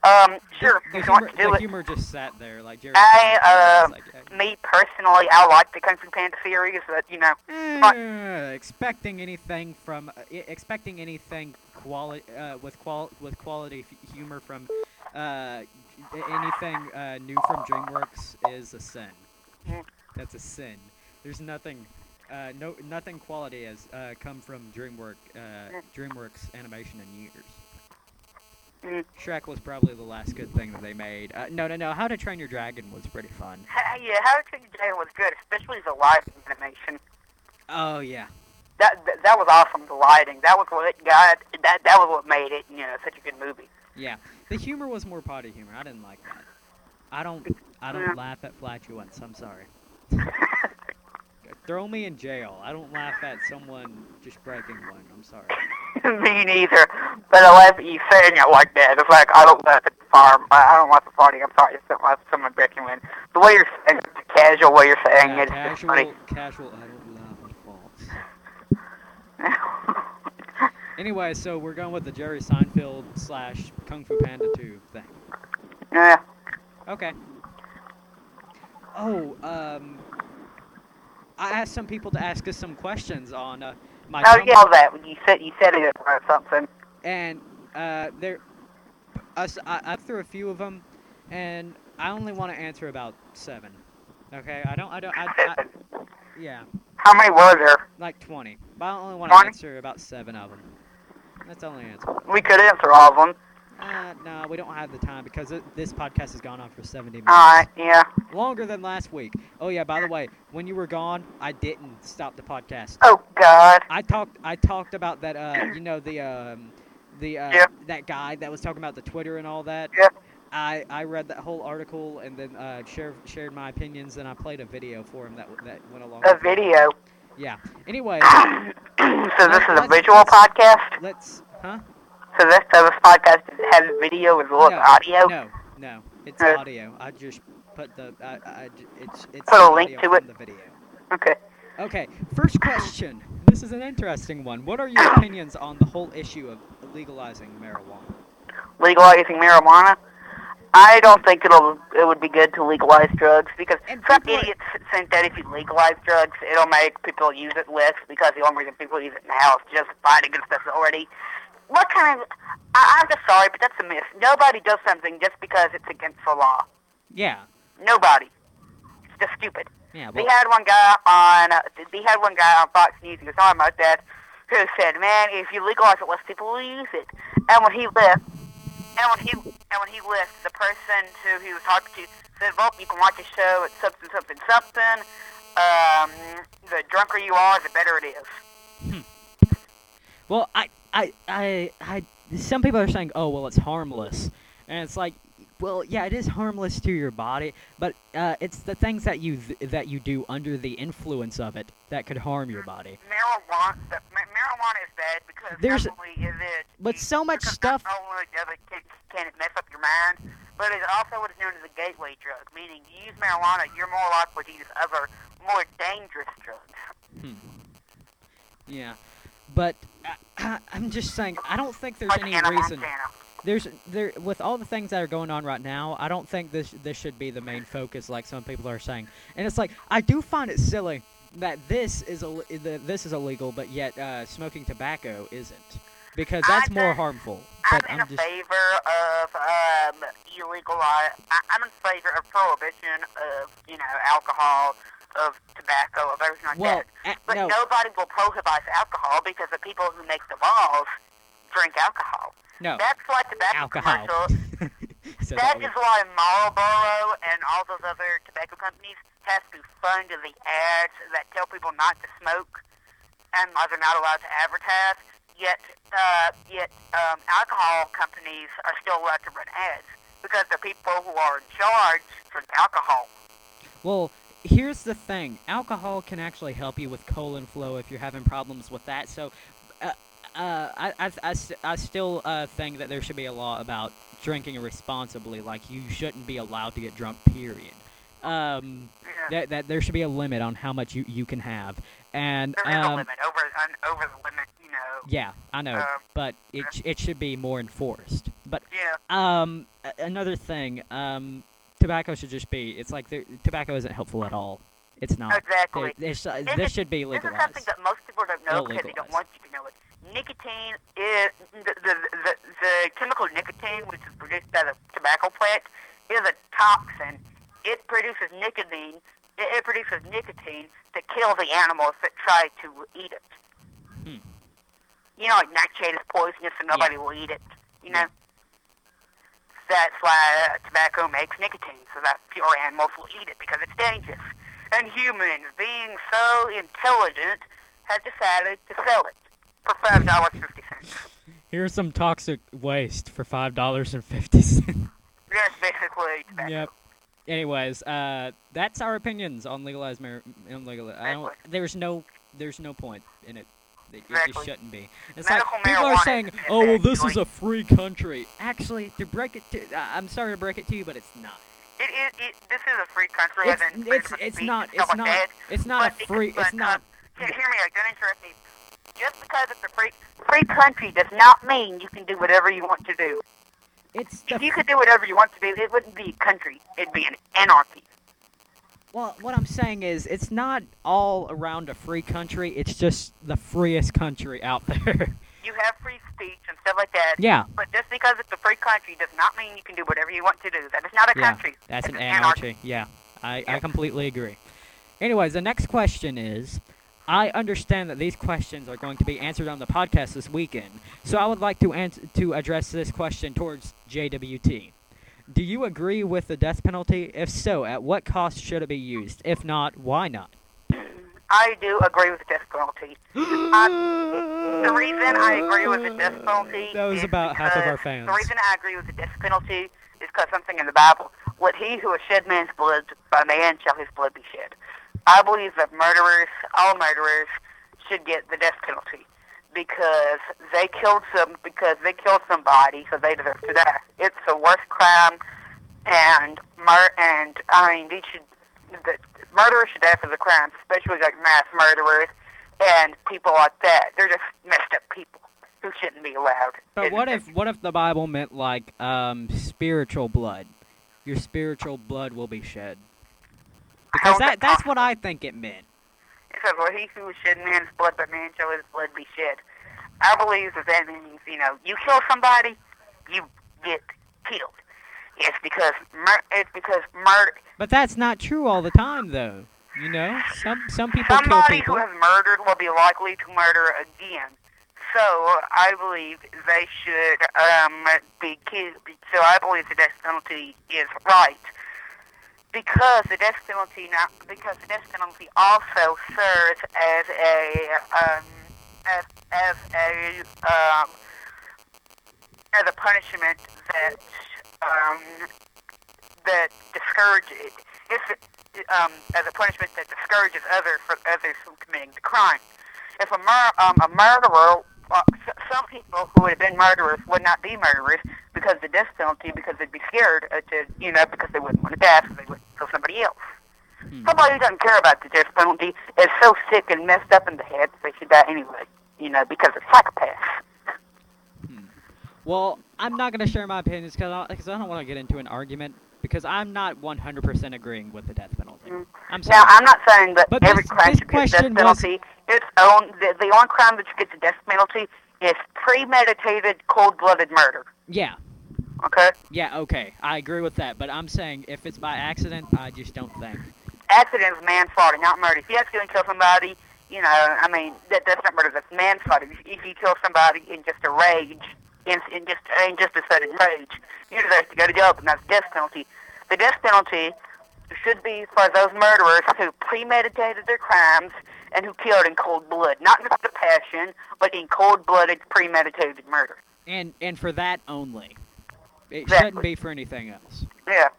Um, sure, the, the you humor, want to do the it. humor just sat there like jerry I, uh, like, yeah. Me personally, I like the Kung Fu Panda series, but you know, Uh, expecting anything from uh, expecting anything quality uh, with qual with quality f- humor from uh, anything uh, new from DreamWorks is a sin. Mm. That's a sin. There's nothing. Uh, no, nothing quality has uh, come from DreamWorks uh, DreamWorks animation in years. Mm. Shrek was probably the last good thing that they made. Uh, no, no, no. How to Train Your Dragon was pretty fun. yeah, How to Train Your Dragon was good, especially the lighting animation. Oh yeah. That, that that was awesome. The lighting, that was what got that that was what made it, you know, such a good movie. Yeah, the humor was more potty humor. I didn't like that. I don't. I don't Yeah. laugh at flatulence. I'm sorry. [LAUGHS] Throw me in jail. I don't laugh at someone just breaking one. I'm sorry. [LAUGHS] Me neither. But I laugh at you saying it like that. It's like I don't laugh at the farm. I I don't laugh at farting. I'm sorry. It's not laugh at someone breaking one. The way you're saying it, the casual way you're saying Yeah, it, it's casual, funny. casual. I don't laugh at faults. [LAUGHS] Anyway, so we're going with the Jerry Seinfeld slash Kung Fu Panda 2 thing. yeah. Okay. Oh, um, I asked some people to ask us some questions on uh, my Oh Tumblr, yeah, that. When you said you said it or something. and uh, there, us, I, I threw a few of them, and I only want to answer about seven. Okay, I don't, I don't, I, I yeah, How many were there? like twenty, but I only want to answer about seven of them. That's the only answer. We could answer all of them. Uh, no, we don't have the time because it, this podcast has gone on for 70 minutes. Alright, yeah. Longer than last week. Oh yeah, by the way, when you were gone, I didn't stop the podcast. Oh God. I talked I talked about that uh you know the um the uh Yeah. that guy that was talking about the Twitter and all that. Yeah. I, I read that whole article and then uh shared shared my opinions and I played a video for him that that went along. A video. Yeah. Anyway, [COUGHS] so this is a visual let's- podcast. let's huh? So this so this podcast has video as well no, as audio. No, no, it's Uh, audio. I just put the I, I it's it's Put a link to it. the video. Okay. Okay, first question. This is an interesting one. What are your opinions on the whole issue of legalizing marijuana? Legalizing marijuana. I don't think it'll it would be good to legalize drugs because And some people are- idiots think that if you legalize drugs, it'll make people use it less because the only reason people use it now is just fight against authority. What kind of? I, I'm just sorry, but that's a myth. Nobody does something just because it's against the law. Yeah, Nobody. It's just stupid. yeah. We Well, had one guy on. Uh, we had one guy on Fox News. He was talking about that. Who said, "Man, if you legalize it, less people will use it." And when he left, and when he and when he left, the person who he was talking to said, "Well, you can watch a show at something, something, something. Um, the drunker you are, the better it is." Hmm. well, I, I, I, I. Some people are saying, "Oh, well, it's harmless," and it's like, well, yeah, it is harmless to your body, but uh, it's the things that you th- that you do under the influence of it that could harm your body. Marijuana, ma- marijuana is bad because There's- not only is it, but so much stuff- Not only does it can, can it mess up your mind, but it's also what is known as a gateway drug, meaning you use marijuana, you're more likely to use other more dangerous drugs. Hmm. Yeah, but uh, I'm just saying, I don't think there's any reason. There's there with all the things that are going on right now. I don't think this this should be the main focus, like some people are saying. And it's like I do find it silly that this is a this is illegal, but yet uh, smoking tobacco isn't, because I that's more think- harmful. I'm But in I'm a just favor of um, illegal. I, I'm in favor of prohibition of you know alcohol, of tobacco, of everything like well, that. But no, nobody will prohibit alcohol because the people who make the laws drink alcohol. no, That's why tobacco alcohol. commercials. [LAUGHS] Said That that is why Marlboro and all those other tobacco companies have to fund the ads that tell people not to smoke, and why they're not allowed to advertise. Yet, uh, yet um, alcohol companies are still allowed to run ads because the people who are in charge drink alcohol. Well, here's the thing: alcohol can actually help you with colon flow if you're having problems with that. So, uh, uh, I, I, I, I still uh, think that there should be a law about drinking responsibly. Like you shouldn't be allowed to get drunk. Period. Um, Yeah. that, that there should be a limit on how much you, you can have. And There is a um, limit over un, over the limit, you know. yeah, I know, Um, but it sh- it should be more enforced. But Yeah. um, another thing, um, tobacco should just be. It's like tobacco isn't helpful at all. It's not. Exactly. Uh, This this is- should be This is something that most people don't know because they don't want you to know it. Nicotine is the the, the the chemical nicotine, which is produced by the tobacco plant, is a toxin. It produces nicotine. It, it produces nicotine to kill the animals that try to eat it. Hmm. You know, like nightshade is poisonous, and nobody Yeah. will eat it. You know. That's why uh, tobacco makes nicotine, so that pure animals will eat it because it's dangerous. And humans, being so intelligent, have decided to sell it for five dollars fifty cents. Here's some toxic waste for five dollars and fifty cents. That's basically tobacco. Yep. Anyways, uh, that's our opinions on legalized mar- on legal. I don't. There's no. There's no point in it. It, it Exactly. just shouldn't be. It's Medical like people are saying, "Oh, well, this is a free country." Actually, to break it to, uh, I'm sorry to break it to you, but it's not. It is. It, this is a free country. It's it's it's not it's like not that. it's not But a free. but, It's not. Uh, hear, hear me out. Don't interrupt me. Just because it's a free free country does not mean you can do whatever you want to do. It's If you could do whatever you want to do, it wouldn't be a country. It'd be an anarchy. Well, what I'm saying is, it's not all around a free country. It's just the freest country out [LAUGHS] there. You have free speech and stuff like that. yeah, But just because it's a free country does not mean you can do whatever you want to do. That is not a Yeah, country. that's It's an anarchy. Yeah, I, I completely agree. Anyways, the next question is I understand that these questions are going to be answered on the podcast this weekend, so I would like to ans- to address this question towards JWT. Do you agree with the death penalty? If so, at what cost should it be used? If not, why not? I do agree with the death penalty. Uh, the reason I agree with the death penalty That was is about half of our because- fans. The reason I agree with the death penalty is because something in the Bible. "What he who has shed man's blood, by man shall his blood be shed. I believe that murderers, all murderers, should get the death penalty because they killed some because they killed somebody, so they deserve to die. It's the worst crime, and mur- and I mean, they should the murderers should die for the crimes, especially like mass murderers and people like that. They're just messed up people who shouldn't be allowed. But what if what if the Bible meant like um spiritual blood? Your spiritual blood will be shed. Because How is that that that's what I think it meant. Says, "Well, he who shed man's blood, but man shall his blood be shed." I believe that that means, you know, you kill somebody, you get killed. It's because mur- it's because murder. But that's not true all the time though. You know? Some some people Somebody people. who has murdered will be likely to murder again. So I believe they should um, be killed. So I believe the death penalty is right because the death penalty not because the death penalty also serves as a um, as as a um, as a punishment that um, that discourages it's um, as a punishment that discourages others from others from committing the crime. If a mur- um, a murderer, well, some people who would have been murderers would not be murderers because of the death penalty because they'd be scared uh, to you know because they wouldn't want to die so they would kill somebody else. Hmm. Somebody who doesn't care about the death penalty is so sick and messed up in the head that they should die anyway. You know because they're psychopaths. Well, I'm not going to share my opinions because I, 'cause I don't want to get into an argument because I'm not 100% agreeing with the death penalty. I'm sorry. Now, I'm not saying that But every this- crime this should get death was- penalty. Its own the, the only crime that should get the death penalty is premeditated, cold-blooded murder. yeah, Okay, yeah, okay, I agree with that. But I'm saying if it's by accident, I just don't think. accident is manslaughter, not murder. If you accidentally kill somebody, you know, I mean, that, that's not murder. That's manslaughter. If, if you kill somebody in just a rage, in, in just in just a sudden rage, you deserve to go to jail, and that's death penalty. The death penalty should be for those murderers who premeditated their crimes and who killed in cold blood, not just the passion, but in cold-blooded, premeditated murder. And and for that only. It Exactly. shouldn't be for anything else. Yeah.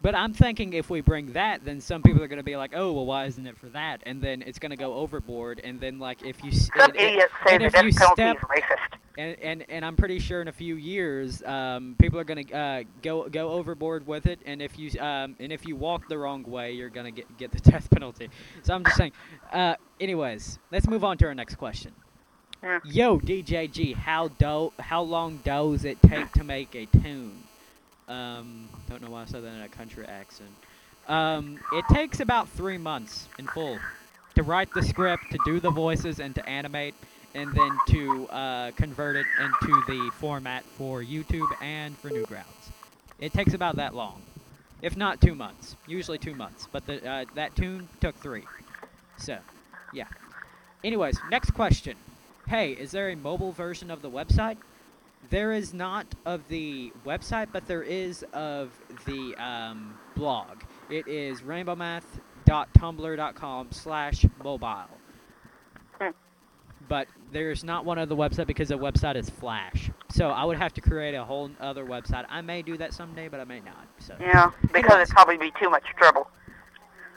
But I'm thinking if we bring that, then some people are going to be like, "Oh, well, why isn't it for that?" And then it's going to go overboard. And then, like, if you Some idiots say the if death you penalty step is racist. and, and and I'm pretty sure in a few years, um, people are gonna uh, go go overboard with it, and if you um, and if you walk the wrong way, you're gonna get get the [LAUGHS] death penalty. So I'm just saying. Uh, anyways, let's move on to our next question. Yeah. Yo, DJG, how do how long does it take to make a tune? Um, don't know why I said that in a country accent. Um, it takes about three months in full to write the script, to do the voices, and to animate, and then to uh, convert it into the format for YouTube and for Newgrounds. It takes about that long, if not two months. Usually two months, but the, uh, that tune took three. So, yeah. Anyways, next question. Hey, is there a mobile version of the website? There is not of the website, but there is of the um, blog. It is rainbowmath.tumblr.com slash mobile. Hmm. But there's not one of the website because the website is Flash. So I would have to create a whole other website. I may do that someday, but I may not. So Yeah, because it'd probably be too much trouble.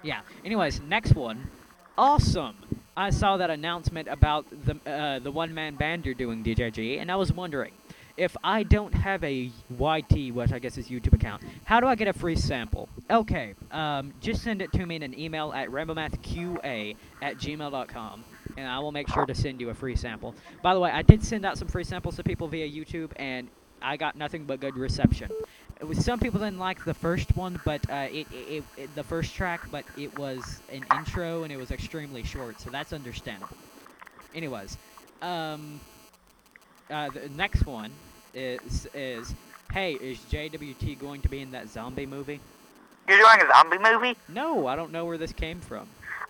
yeah. Anyways, next one. Awesome. I saw that announcement about the uh, the one man band you're doing, DJG, and I was wondering if I don't have a YT, which I guess is YouTube account, how do I get a free sample? Okay, um, just send it to me in an email at rambomathqa at gmail.com, and I will make sure to send you a free sample. By the way, I did send out some free samples to people via YouTube, and I got nothing but good reception. Was some people didn't like the first one, but uh, it, it, it the first track, but it was an intro and it was extremely short, so that's understandable. Anyways, um, uh, the next one is is hey, is JWT going to be in that zombie movie? You're doing a zombie movie? No, I don't know where this came from.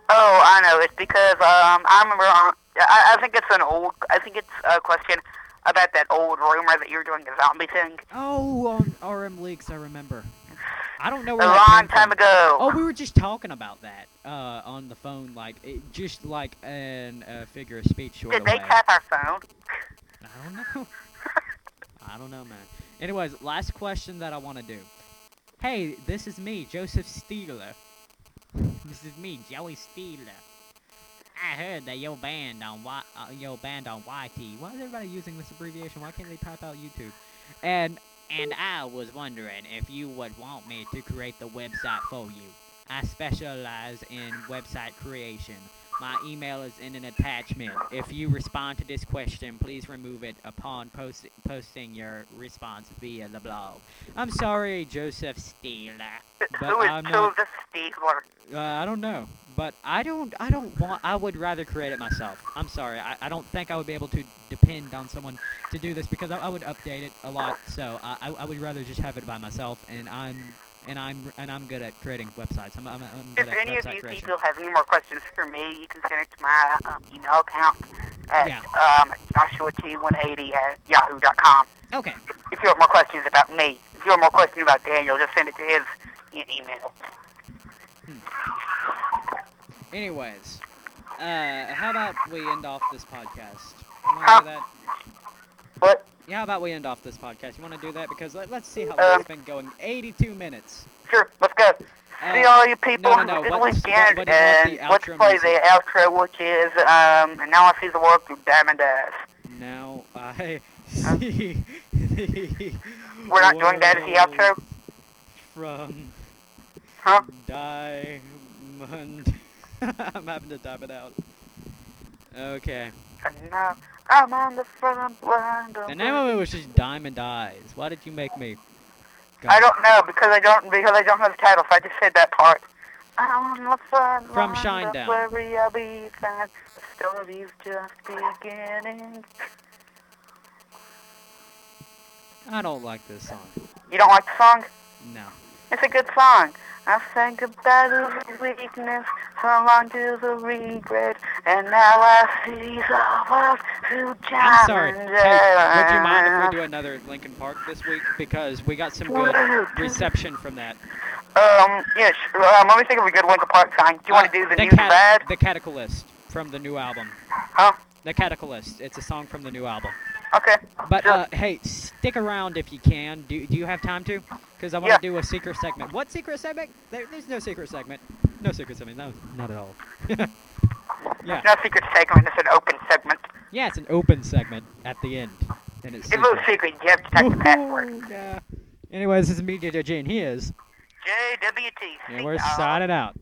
Oh, I know. It's because um, I remember. Um, I, I think it's an old. I think it's a question about that old rumor that you're doing a zombie thing Oh, on RM Leaks, I remember. I don't know a where that long time from. ago. Oh, we were just talking about that uh, on the phone, like it, just like an uh, figure of speech sort Did they way. tap our phone? I don't know. [LAUGHS] I don't know, man. Anyways, last question that I want to do. Hey, this is me, Joseph Steeler. This is me, Joey Steeler. I heard that your band on y- uh, your band on YT. Why is everybody using this abbreviation? Why can't they type out YouTube? And and I was wondering if you would want me to create the website for you. I specialize in website creation. My email is in an attachment. If you respond to this question, please remove it upon post- posting your response via the blog. I'm sorry, Joseph Steeler, but Who is I'm Joseph Stiegler? uh, I don't know. But I don't. I don't want. I would rather create it myself. I'm sorry. I, I don't think I would be able to depend on someone to do this because I, I would update it a lot. So I, I, I would rather just have it by myself. And I'm and I'm and I'm good at creating websites. I'm, I'm, I'm good If at any of you creation. people have any more questions for me, you can send it to my um, email account at Yeah. um, joshua180 at yahoo.com. Okay. If you have more questions about me, if you have more questions about Daniel, just send it to his email. Anyways, uh, how about we end off this podcast? You Huh? do that? But Yeah, how about we end off this podcast? You want to do that because let, let's see how long Um, it's been going. 82 minutes. sure, let's go. Uh, See all you people no, no, a good what's- weekend, what- what and the let's outro play music? the outro, which is um, and now I see the world through Diamond Eyes. Now I [LAUGHS] see. the We're not doing that as the outro, From huh? Diamond. [LAUGHS] I'm having to type it out. Okay. Now I'm on the front line. The name of it was just Diamond Eyes. Why did you make me? go? I don't know because I don't because I don't know the title, so I just said that part. I'm on the front From line, Shinedown. that's where I'll be found. The story's just beginning. I don't like this song. You don't like the song? No. It's a good song. I sang about his weakness, so long to the regret, and now I see the world through I'm sorry. Hey, would you mind if we do another Linkin Park this week because we got some good reception from that. Um, sure. Um, let me think of a good Linkin Park song. Do you want Uh, to do the, the Cat- bad? The Cataclysm from the new album. Huh? The Cataclysm. It's a song from the new album. Okay. But Sure. uh, hey, stick around if you can. Do do you have time to? Because I want to Yeah. do a secret segment. What secret segment? There, there's no secret segment. No secret segment. No, not at all. [LAUGHS] yeah, No secret segment. It's an open segment. yeah, it's an open segment at the end, and it's It's a little secret. secret. You have to type the password. Yeah. Anyways, this is me, JJ, and he is, JWT. and we're uh, signing out.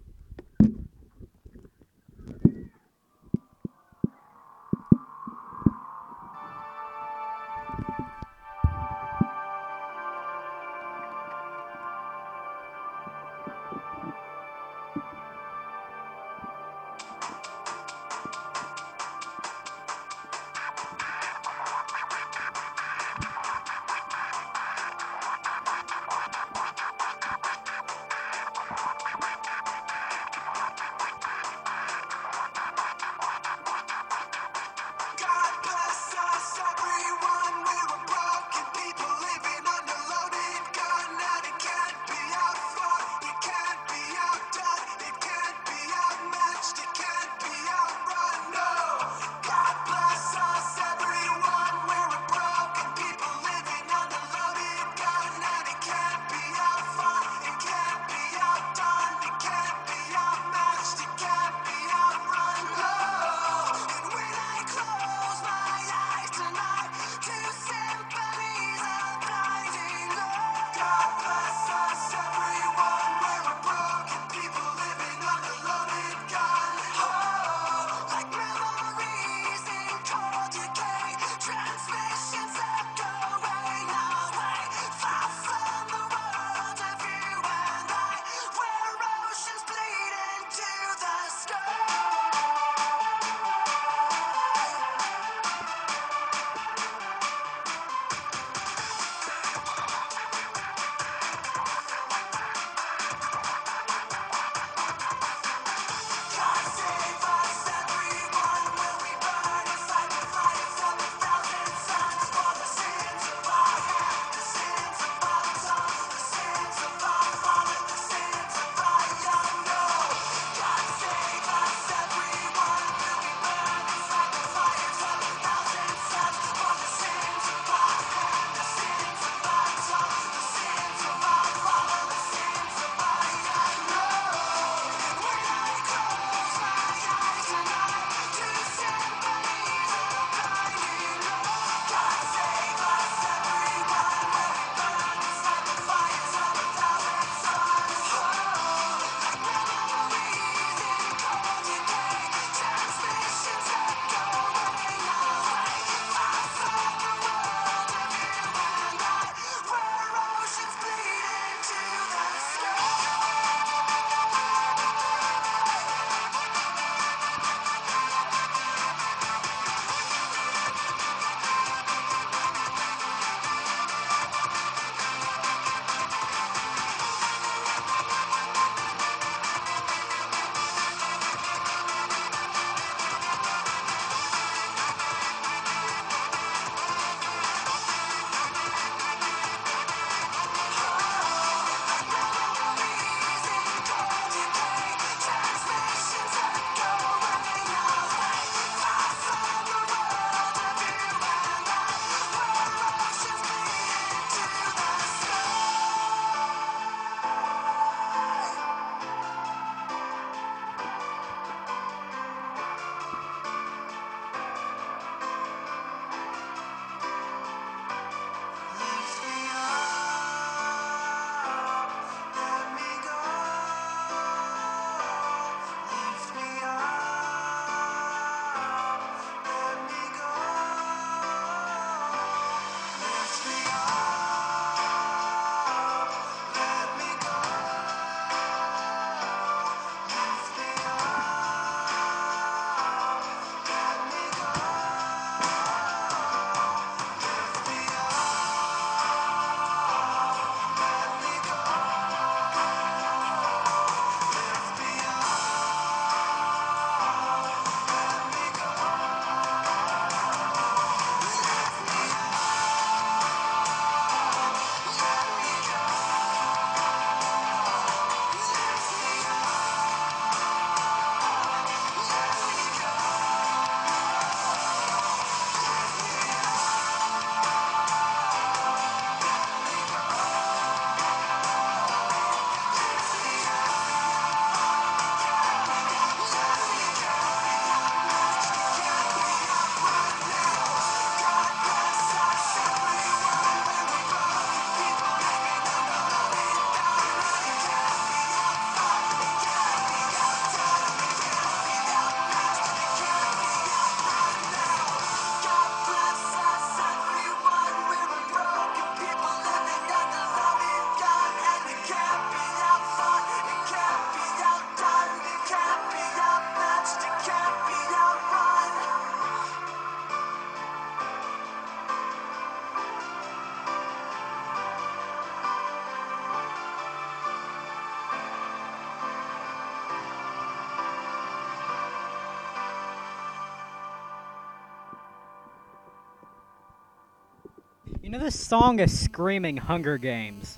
You know, this song is screaming Hunger Games.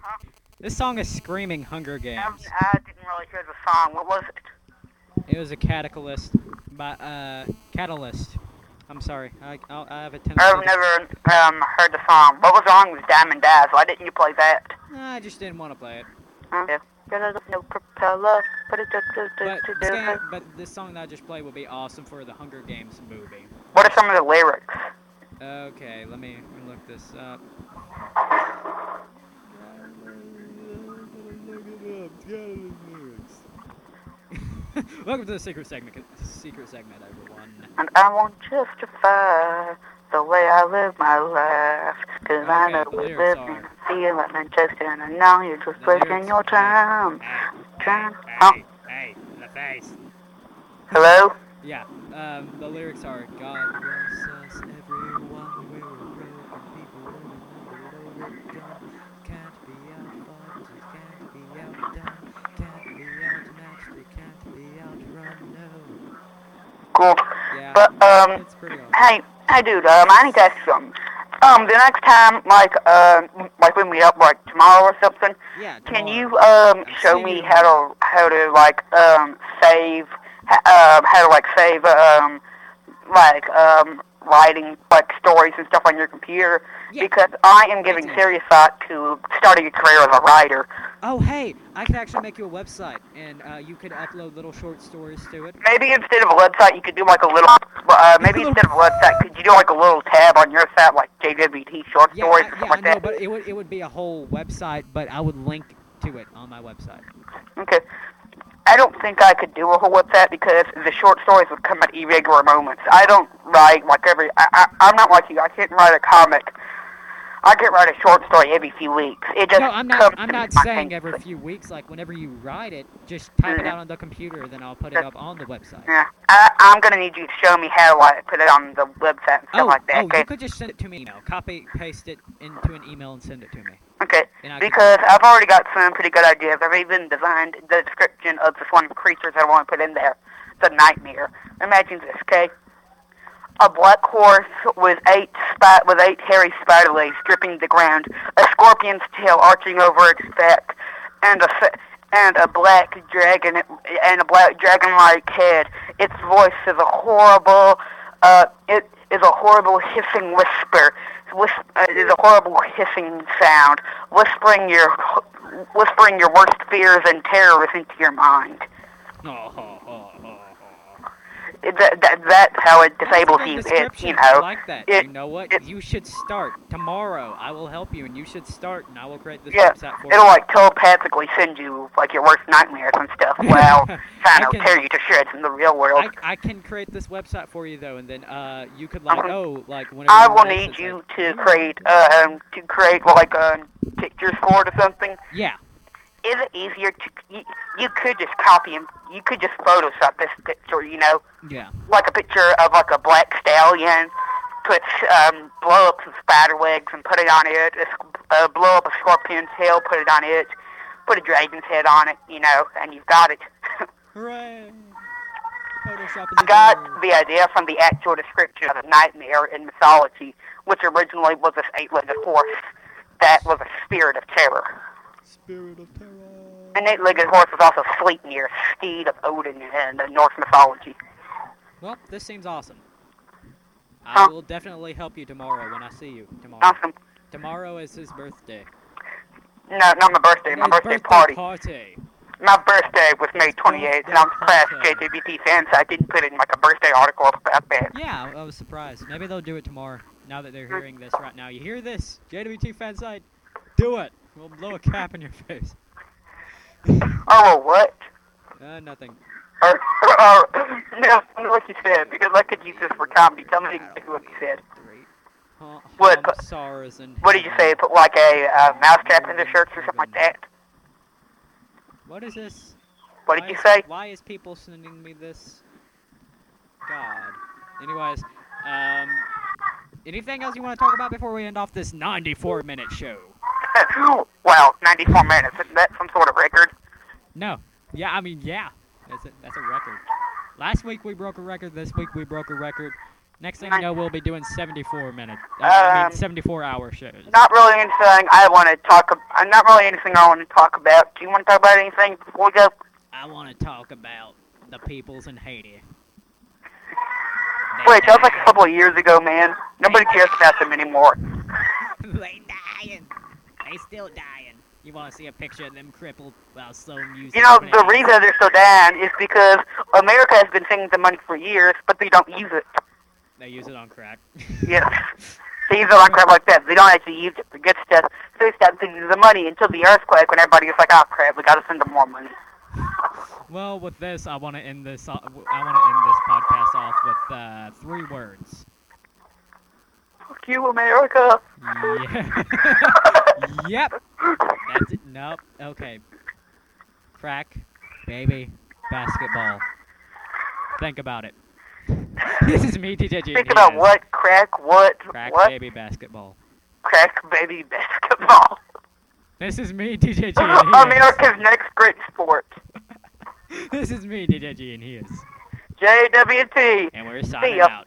Huh? This song is screaming Hunger Games. I didn't really hear the song. What was it? It was a catalyst by uh catalyst. I'm sorry. I I'll, I have a tendency. I've never um heard the song. What was wrong with Diamond Dazzle? Why didn't you play that? I just didn't want to play it. Okay. No propeller, but it just But this, game, but this song that I just played would be awesome for the Hunger Games movie. What are some of the lyrics? Okay, let me, look this up. [LAUGHS] Welcome to the secret segment. Secret segment, everyone. And I won't justify the way I live my life. Cause I know the we lyrics live in a feeling of injustice and I know you're just The wasting your time. Hey, Trying- hey, huh? hey, in the face. Hello? Yeah, um, the lyrics are God bless us, everyone. Cool. Yeah, But, um, hey, hey dude, um, I need to ask you something. Um, the next time, like, um, like when we up, like, tomorrow or something, Yeah. Can you um show me how to how to like um save um how to like save um like um writing like stories and stuff on your computer Yeah. because I am giving serious thought to starting a career as a writer. Oh, hey, I could actually make you a website, and uh, you could upload little short stories to it. Maybe instead of a website, you could do like a little. Uh, maybe [LAUGHS] instead of a website, could you do like a little tab on your site, like JWT short Yeah, stories I, or yeah, something I like know, that? but it would it would be a whole website, but I would link to it on my website. Okay. I don't think I could do a whole website because the short stories would come at irregular moments. I don't write like every. I, I, I'm not like you. I can't write a comic. I can write a short story every few weeks. It just No, I'm not. I'm not saying every few weeks. Like whenever you write it, just type it Mhm. out on the computer, then I'll put it up on the website. Yeah, I, I'm gonna need you to show me how to put it on the website and stuff Oh, like that. oh, okay. you could just send it to me. Email, copy, paste it into an email, and send it to me. Okay. I Because I've already got some pretty good ideas. I've even designed the description of this one creature that I want to put in there. It's a nightmare. Imagine this, okay? A black horse with eight spi- with eight hairy spider legs dripping the ground, a scorpion's tail arching over its back, and a fa- and a black dragon and a black dragon-like head. Its voice is a horrible, uh, it is a horrible hissing whisper. Whis- uh, is a horrible hissing sound, whispering your whispering your worst fears and terrors into your mind. Oh. It, that, that, that's how it disables you. It, you know, like that. it- you know what? it- you should start tomorrow. I will help you, and you should start, and I will create this Yeah, website for it'll you. like telepathically send you like your worst nightmares and stuff. [LAUGHS] Well, trying to tear you to shreds in the real world. I, I can create this website for you though, and then uh, you could like Okay. oh like whenever I will need you like, to "Ooh, create um to create like um pictures for it or something. Yeah, Is it easier to you, you could just copy and you could just Photoshop this picture, you know, yeah. like a picture of like a black stallion. Put um blow up some spider legs and put it on it. Uh, blow up a scorpion's tail, put it on it. Put a dragon's head on it, you know, and you've got it. [LAUGHS] Hooray! Photoshop I got door. the idea from the actual description of a nightmare in mythology, which originally was this eight-legged horse that was a spirit of terror. Spirit of terror. An eight-legged horse was also Sleipnir, steed of Odin in the Norse mythology. Well, this seems awesome. I Huh? will definitely help you tomorrow when I see you tomorrow. Awesome. Tomorrow is his birthday. No, not my birthday. My His birthday, party. party. My birthday was May 28th, and I'm surprised Birthday JJBT fans I didn't put it in like a birthday article about that. Yeah, I was surprised. Maybe they'll do it tomorrow. Now that they're hearing this right now, you hear this? JWT fan site, do it. We'll blow a cap in your face. [LAUGHS] Oh, what? Uh, nothing. Or, [LAUGHS] or, no, tell me what you said, because I could use this for comedy. Tell me exactly what you said. What, hum, but- SARS and What did you say? Put like a uh, mousetrap in the shirts or something like that? What is this? What did Why you is- say? Why is people sending me this? God. Anyways, um, anything else you want to talk about before we end off this 94 minute show? [LAUGHS] wow, 94 minutes. Isn't that some sort of record? No. Yeah, I mean, yeah. That's a, that's a record. Last week we broke a record. This week we broke a record. Next thing you know, we'll be doing 74 minutes. uh, I Um, mean 74 hour shows. Not really anything I want to talk. Ab- uh, not really anything I want to talk about. Do you want to talk about anything before we go? I want to talk about the peoples in Haiti. Wait, that was like a couple of years ago, man. Nobody cares about them anymore. [LAUGHS] they. They still dying. You want to see a picture of them crippled while slow music? You know, the reason they're so down is because America has been sending the money for years, but they don't use it. They use it on crack. [LAUGHS] Yes. They use it on crap like that. They don't actually use it for good stuff. So they stopped sending the money until the earthquake when everybody was like, oh crap, we gotta send them more money. Well, with this, I want to end this. I want to end this podcast off with uh, three words. Fuck you, America. Yeah. [LAUGHS] yep. That's it. Nope. Okay. Crack, baby, basketball. Think about it. [LAUGHS] this is me, DJ Think about what? Crack what? Crack, what? baby, basketball. Crack baby basketball. This is me, DJ G. America's next great sport. [LAUGHS] This is me, DJ G, and he is. JWT. And we're signing out.